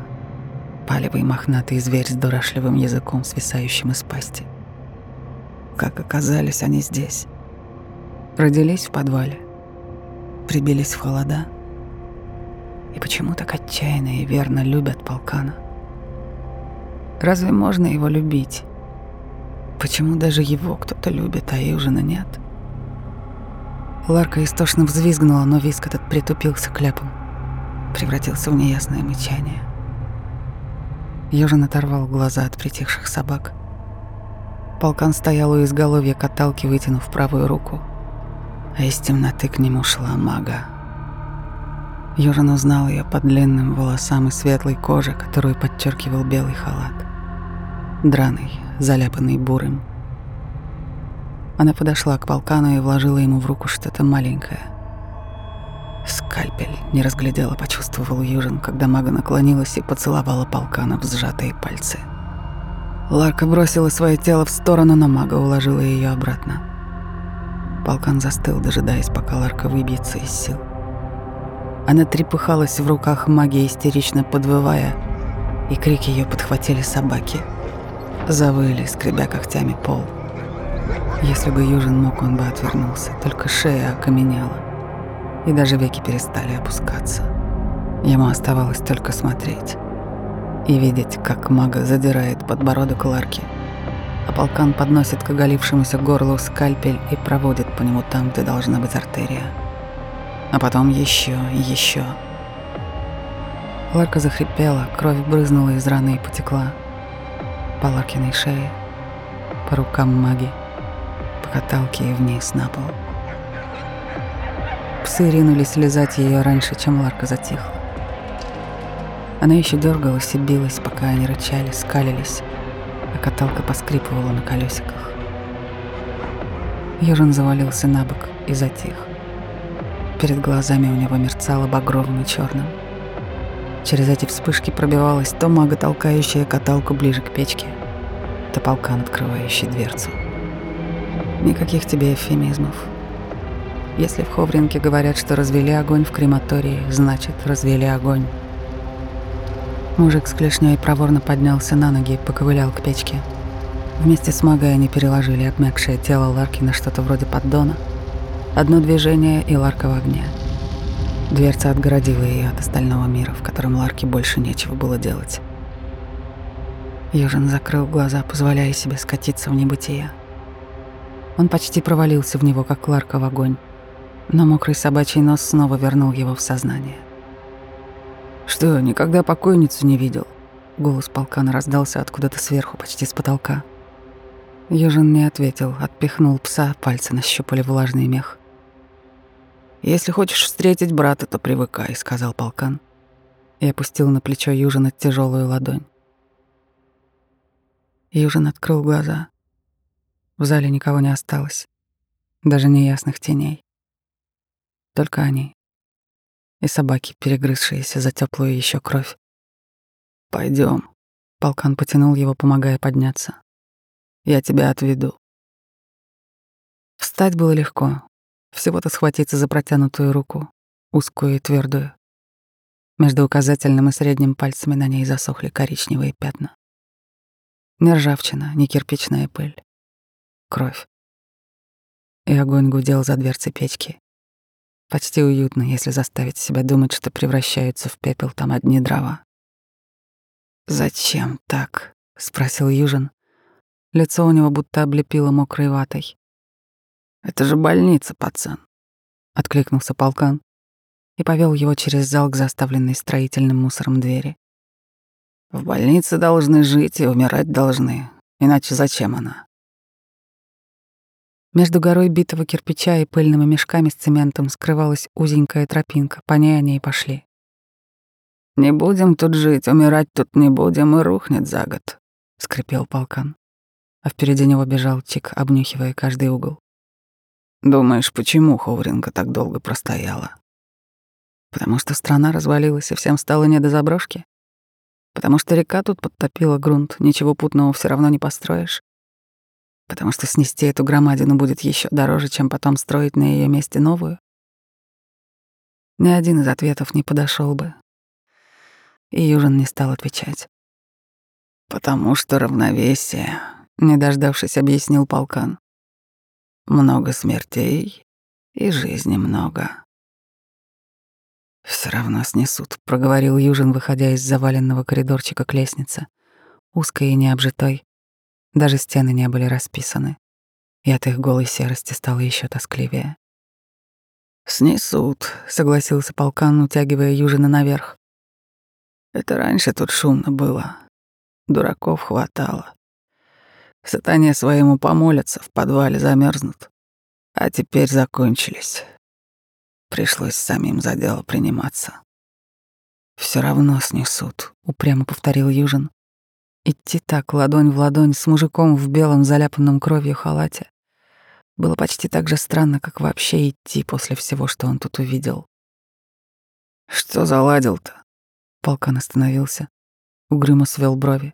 палевый мохнатый зверь с дурашливым языком, свисающим из пасти. Как оказались они здесь? Родились в подвале, прибились в холода и почему так отчаянно и верно любят полкана. Разве можно его любить? Почему даже его кто-то любит, а Южина нет? Ларка истошно взвизгнула, но визг этот притупился кляпом. Превратился в неясное мычание. Южин оторвал глаза от притихших собак. Полкан стоял у изголовья каталки, вытянув правую руку, а из темноты к нему шла мага. Южин узнал ее по длинным волосам и светлой коже, которую подчеркивал белый халат. Драный, заляпанный бурым. Она подошла к полкану и вложила ему в руку что-то маленькое. Скальпель не разглядела, почувствовал Южин, когда мага наклонилась и поцеловала полкана в сжатые пальцы. Ларка бросила свое тело в сторону, но мага уложила ее обратно. Полкан застыл, дожидаясь, пока Ларка выбьется из сил. Она трепыхалась в руках маги, истерично подвывая, и крики ее подхватили собаки. Завыли, скребя когтями пол. Если бы Южин мог, он бы отвернулся, только шея окаменела, и даже веки перестали опускаться. Ему оставалось только смотреть и видеть, как мага задирает подбородок Ларки, а полкан подносит к оголившемуся горлу скальпель и проводит по нему там, где должна быть артерия. А потом еще и еще. Ларка захрипела, кровь брызнула из раны и потекла. По Ларкиной шее, по рукам маги по каталке и вниз на пол. Псы ринулись лизать ее раньше, чем Ларка затихла. Она еще дергалась и билась, пока они рычали, скалились, а каталка поскрипывала на колесиках. Южин завалился на бок и затих. Перед глазами у него мерцало багровым и черным. Через эти вспышки пробивалась то мага, толкающая каталку ближе к печке, то полкан, открывающий дверцу. Никаких тебе эвфемизмов. Если в Ховринке говорят, что развели огонь в крематории, значит, развели огонь. Мужик с клешней проворно поднялся на ноги и поковылял к печке. Вместе с магой они переложили обмякшее тело Ларки на что-то вроде поддона. Одно движение, и Ларка в огне. Дверца отгородила ее от остального мира, в котором Ларке больше нечего было делать. Южин закрыл глаза, позволяя себе скатиться в небытие. Он почти провалился в него, как Кларка в огонь, но мокрый собачий нос снова вернул его в сознание. «Что, никогда покойницу не видел?» Голос полкана раздался откуда-то сверху, почти с потолка. Южин не ответил, отпихнул пса, пальцы нащупали влажный мех. «Если хочешь встретить брата, то привыкай», — сказал полкан и опустил на плечо Южина тяжелую ладонь. Южин открыл глаза. В зале никого не осталось, даже неясных теней. Только они и собаки, перегрызшиеся за теплую еще кровь. Пойдем. Полкан потянул его, помогая подняться. Я тебя отведу. Встать было легко. Всего-то схватиться за протянутую руку, узкую и твердую. Между указательным и средним пальцами на ней засохли коричневые пятна. Не ржавчина, не кирпичная пыль кровь. И огонь гудел за дверцей печки. Почти уютно, если заставить себя думать, что превращаются в пепел там одни дрова. «Зачем так?» — спросил Южин. Лицо у него будто облепило мокрой ватой. «Это же больница, пацан», — откликнулся полкан и повел его через зал к заставленной строительным мусором двери. «В больнице должны жить и умирать должны, иначе зачем она?» Между горой битого кирпича и пыльными мешками с цементом скрывалась узенькая тропинка, по ней они и пошли. «Не будем тут жить, умирать тут не будем, и рухнет за год», — скрипел полкан. А впереди него бежал Чик, обнюхивая каждый угол. «Думаешь, почему Ховринка так долго простояла?» «Потому что страна развалилась, и всем стало не до заброшки?» «Потому что река тут подтопила грунт, ничего путного все равно не построишь?» Потому что снести эту громадину будет еще дороже, чем потом строить на ее месте новую? Ни один из ответов не подошел бы. И Южин не стал отвечать. «Потому что равновесие», — не дождавшись, объяснил полкан. «Много смертей и жизни много». Все равно снесут», — проговорил Южин, выходя из заваленного коридорчика к лестнице, узкой и необжитой, Даже стены не были расписаны, и от их голой серости стало еще тоскливее. «Снесут», — согласился полкан, утягивая Южина наверх. «Это раньше тут шумно было. Дураков хватало. Сатане своему помолятся, в подвале замерзнут. А теперь закончились. Пришлось самим за дело приниматься. Все равно снесут, упрямо повторил Южин. Идти так, ладонь в ладонь, с мужиком в белом заляпанном кровью халате, было почти так же странно, как вообще идти после всего, что он тут увидел. «Что заладил-то?» Полкан остановился, угрюмо свел брови.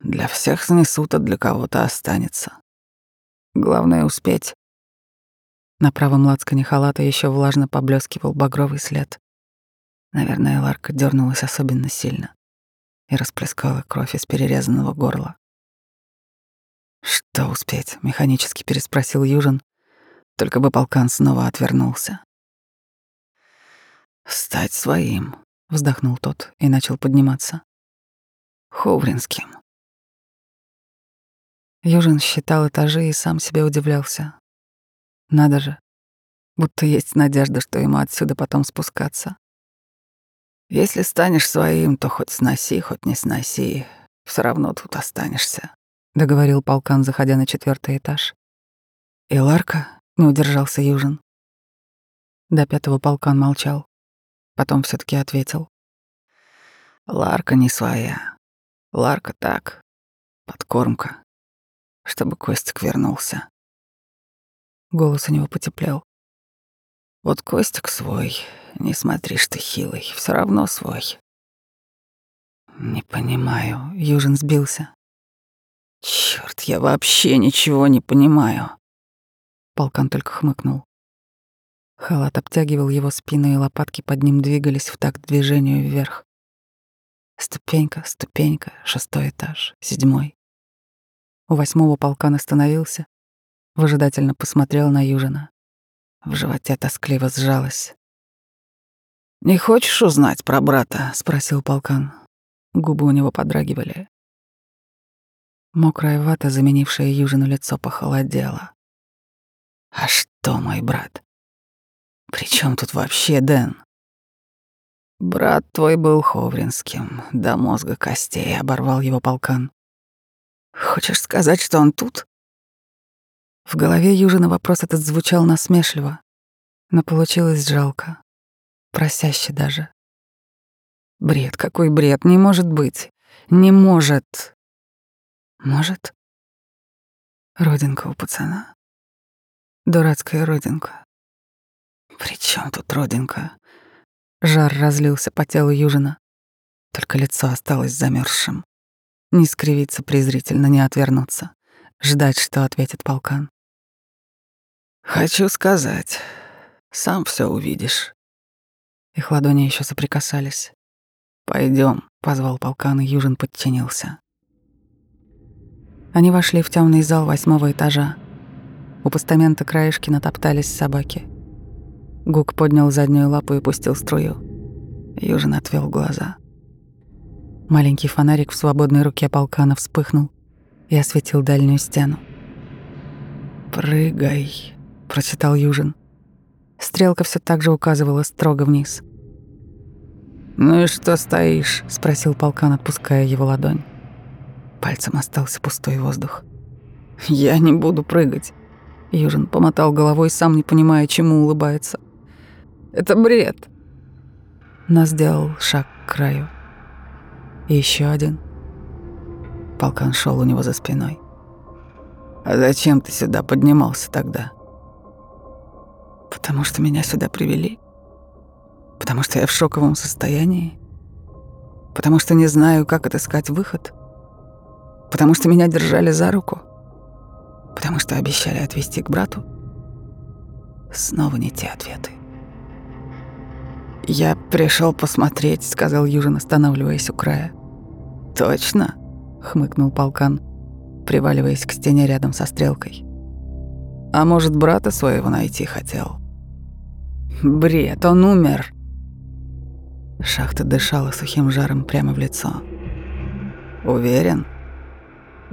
«Для всех снесут, а для кого-то останется. Главное — успеть». На правом лацкане халата еще влажно поблескивал багровый след. Наверное, Ларка дернулась особенно сильно и расплескала кровь из перерезанного горла. «Что успеть?» — механически переспросил Южин, только бы полкан снова отвернулся. «Стать своим», — вздохнул тот и начал подниматься. «Ховринским». Южин считал этажи и сам себе удивлялся. Надо же, будто есть надежда, что ему отсюда потом спускаться. Если станешь своим, то хоть сноси, хоть не сноси, все равно тут останешься, договорил полкан, заходя на четвертый этаж. И Ларка не удержался Южин. До пятого полкан молчал, потом все таки ответил. Ларка не своя. Ларка так, подкормка, чтобы Костик вернулся. Голос у него потеплел. Вот Костик свой, не смотришь ты хилый, все равно свой. Не понимаю, Южин сбился. Черт, я вообще ничего не понимаю. Полкан только хмыкнул. Халат обтягивал его спину, и лопатки под ним двигались в такт движению вверх. Ступенька, ступенька, шестой этаж, седьмой. У восьмого полкан остановился, выжидательно посмотрел на Южина. В животе тоскливо сжалось. «Не хочешь узнать про брата?» — спросил полкан. Губы у него подрагивали. Мокрая вата, заменившая Южину лицо, похолодела. «А что, мой брат? При чем тут вообще Дэн?» «Брат твой был ховринским, до мозга костей», — оборвал его полкан. «Хочешь сказать, что он тут?» В голове Южина вопрос этот звучал насмешливо, но получилось жалко, просяще даже. Бред, какой бред, не может быть, не может. Может? Родинка у пацана. Дурацкая родинка. При чем тут родинка? Жар разлился по телу Южина. Только лицо осталось замерзшим. Не скривиться презрительно, не отвернуться. Ждать, что ответит полкан. Хочу сказать, сам все увидишь. Их ладони еще соприкасались. Пойдем, позвал полкан, и Южин подчинился. Они вошли в темный зал восьмого этажа. У постамента краешки натоптались собаки. Гук поднял заднюю лапу и пустил струю. Южин отвел глаза. Маленький фонарик в свободной руке полкана вспыхнул и осветил дальнюю стену. «Прыгай», — прочитал Южин. Стрелка все так же указывала строго вниз. «Ну и что стоишь?» — спросил полкан, отпуская его ладонь. Пальцем остался пустой воздух. «Я не буду прыгать». Южин помотал головой, сам не понимая, чему улыбается. «Это бред». Но сделал шаг к краю. И еще один. Полкан шел у него за спиной. «А зачем ты сюда поднимался тогда?» Потому что меня сюда привели. Потому что я в шоковом состоянии. Потому что не знаю, как отыскать выход. Потому что меня держали за руку. Потому что обещали отвезти к брату. Снова не те ответы. «Я пришел посмотреть», — сказал Южин, останавливаясь у края. «Точно?» — хмыкнул полкан, приваливаясь к стене рядом со стрелкой. А может, брата своего найти хотел? Бред, он умер. Шахта дышала сухим жаром прямо в лицо. Уверен?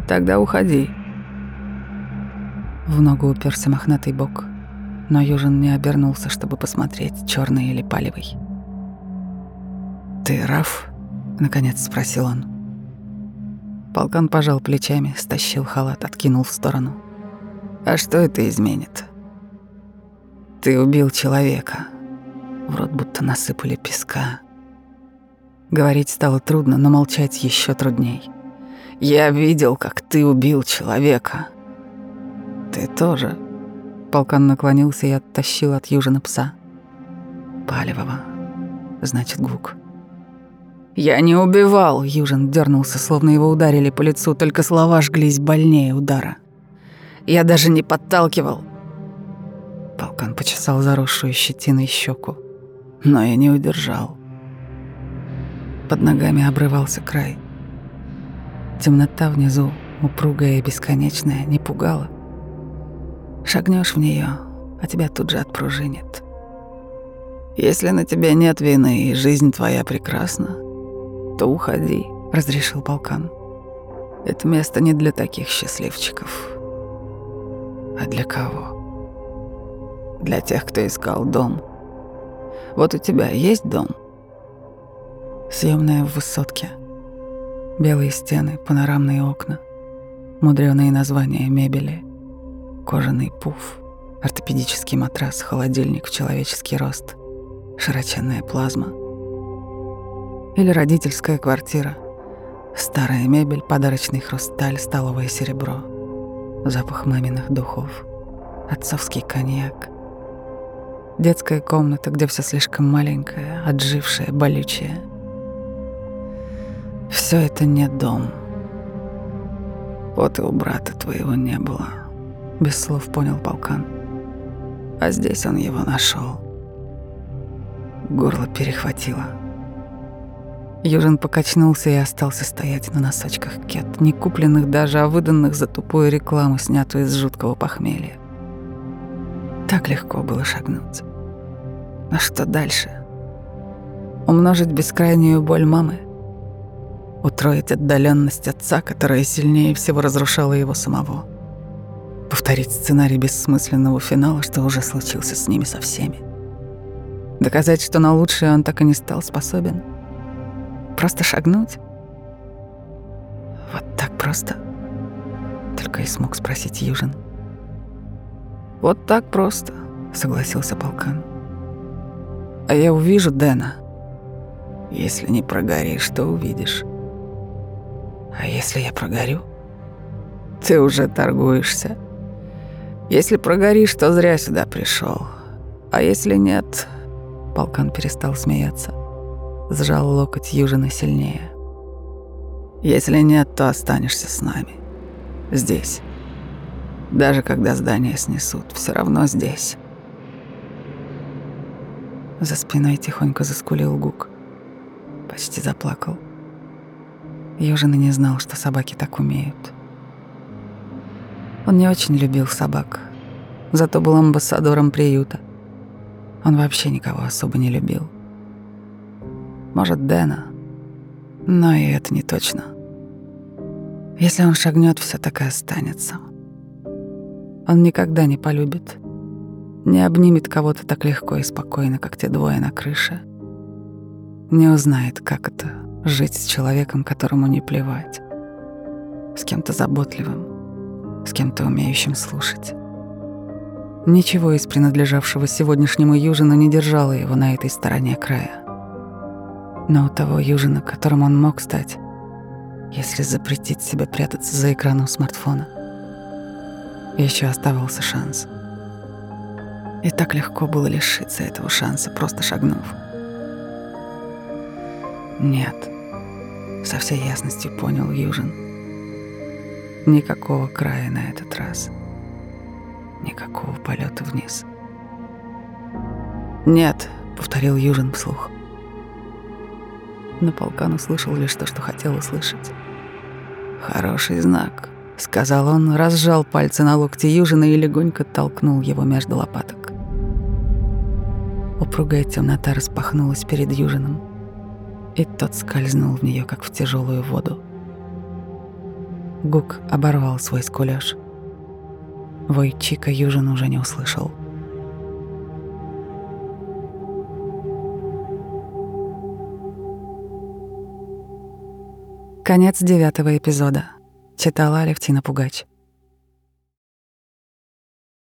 Тогда уходи. В ногу уперся мохнатый бок, но Южин не обернулся, чтобы посмотреть, черный или палевый. «Ты Раф?» — наконец спросил он. Полкан пожал плечами, стащил халат, откинул в сторону. «А что это изменит?» «Ты убил человека». В рот будто насыпали песка. Говорить стало трудно, но молчать еще трудней. «Я видел, как ты убил человека». «Ты тоже?» Полкан наклонился и оттащил от Южина пса. «Палевого. Значит, Гук». «Я не убивал!» — Южин дернулся, словно его ударили по лицу, только слова жглись больнее удара. «Я даже не подталкивал!» Полкан почесал заросшую щетиной щеку, но я не удержал. Под ногами обрывался край. Темнота внизу, упругая и бесконечная, не пугала. Шагнешь в нее, а тебя тут же отпружинит. Если на тебя нет вины и жизнь твоя прекрасна, то уходи, разрешил полкан. Это место не для таких счастливчиков. А для кого? Для тех, кто искал дом. Вот у тебя есть дом? Съемная в высотке. Белые стены, панорамные окна, мудреные названия мебели, кожаный пуф, ортопедический матрас, холодильник в человеческий рост, широченная плазма — или родительская квартира. Старая мебель, подарочный хрусталь, столовое серебро. Запах маминых духов. Отцовский коньяк. Детская комната, где все слишком маленькое, отжившее, болючее. Все это не дом. Вот и у брата твоего не было. Без слов понял полкан. А здесь он его нашел. Горло перехватило. Южин покачнулся и остался стоять на носочках кет, не купленных даже, а выданных за тупую рекламу, снятую из жуткого похмелья. Так легко было шагнуть. А что дальше? Умножить бескрайнюю боль мамы? Утроить отдаленность отца, которая сильнее всего разрушала его самого? Повторить сценарий бессмысленного финала, что уже случился с ними со всеми? Доказать, что на лучшее он так и не стал способен — Просто шагнуть? Вот так просто? Только и смог спросить Южин. Вот так просто, согласился полкан. А я увижу Дэна. Если не прогоришь, то увидишь. А если я прогорю? Ты уже торгуешься. Если прогоришь, то зря сюда пришел. А если нет, полкан перестал смеяться сжал локоть Южина сильнее. «Если нет, то останешься с нами. Здесь. Даже когда здание снесут, все равно здесь». За спиной тихонько заскулил Гук. Почти заплакал. Южин и не знал, что собаки так умеют. Он не очень любил собак, зато был амбассадором приюта. Он вообще никого особо не любил. Может, Дэна. Но и это не точно. Если он шагнет, все так и останется. Он никогда не полюбит, не обнимет кого-то так легко и спокойно, как те двое на крыше. Не узнает, как это — жить с человеком, которому не плевать. С кем-то заботливым, с кем-то умеющим слушать. Ничего из принадлежавшего сегодняшнему Южину не держало его на этой стороне края. Но у того Южина, которым он мог стать, если запретить себе прятаться за экраном смартфона, еще оставался шанс. И так легко было лишиться этого шанса, просто шагнув. Нет, со всей ясностью понял Южин. Никакого края на этот раз. Никакого полета вниз. «Нет», — повторил Южин вслух но полкан услышал лишь то, что хотел услышать. «Хороший знак», — сказал он, разжал пальцы на локте Южина и легонько толкнул его между лопаток. Упругая темнота распахнулась перед Южином, и тот скользнул в нее, как в тяжелую воду. Гук оборвал свой скулёж. Вой Чика Южин уже не услышал. Конец девятого эпизода. Читала Алевтина Пугач.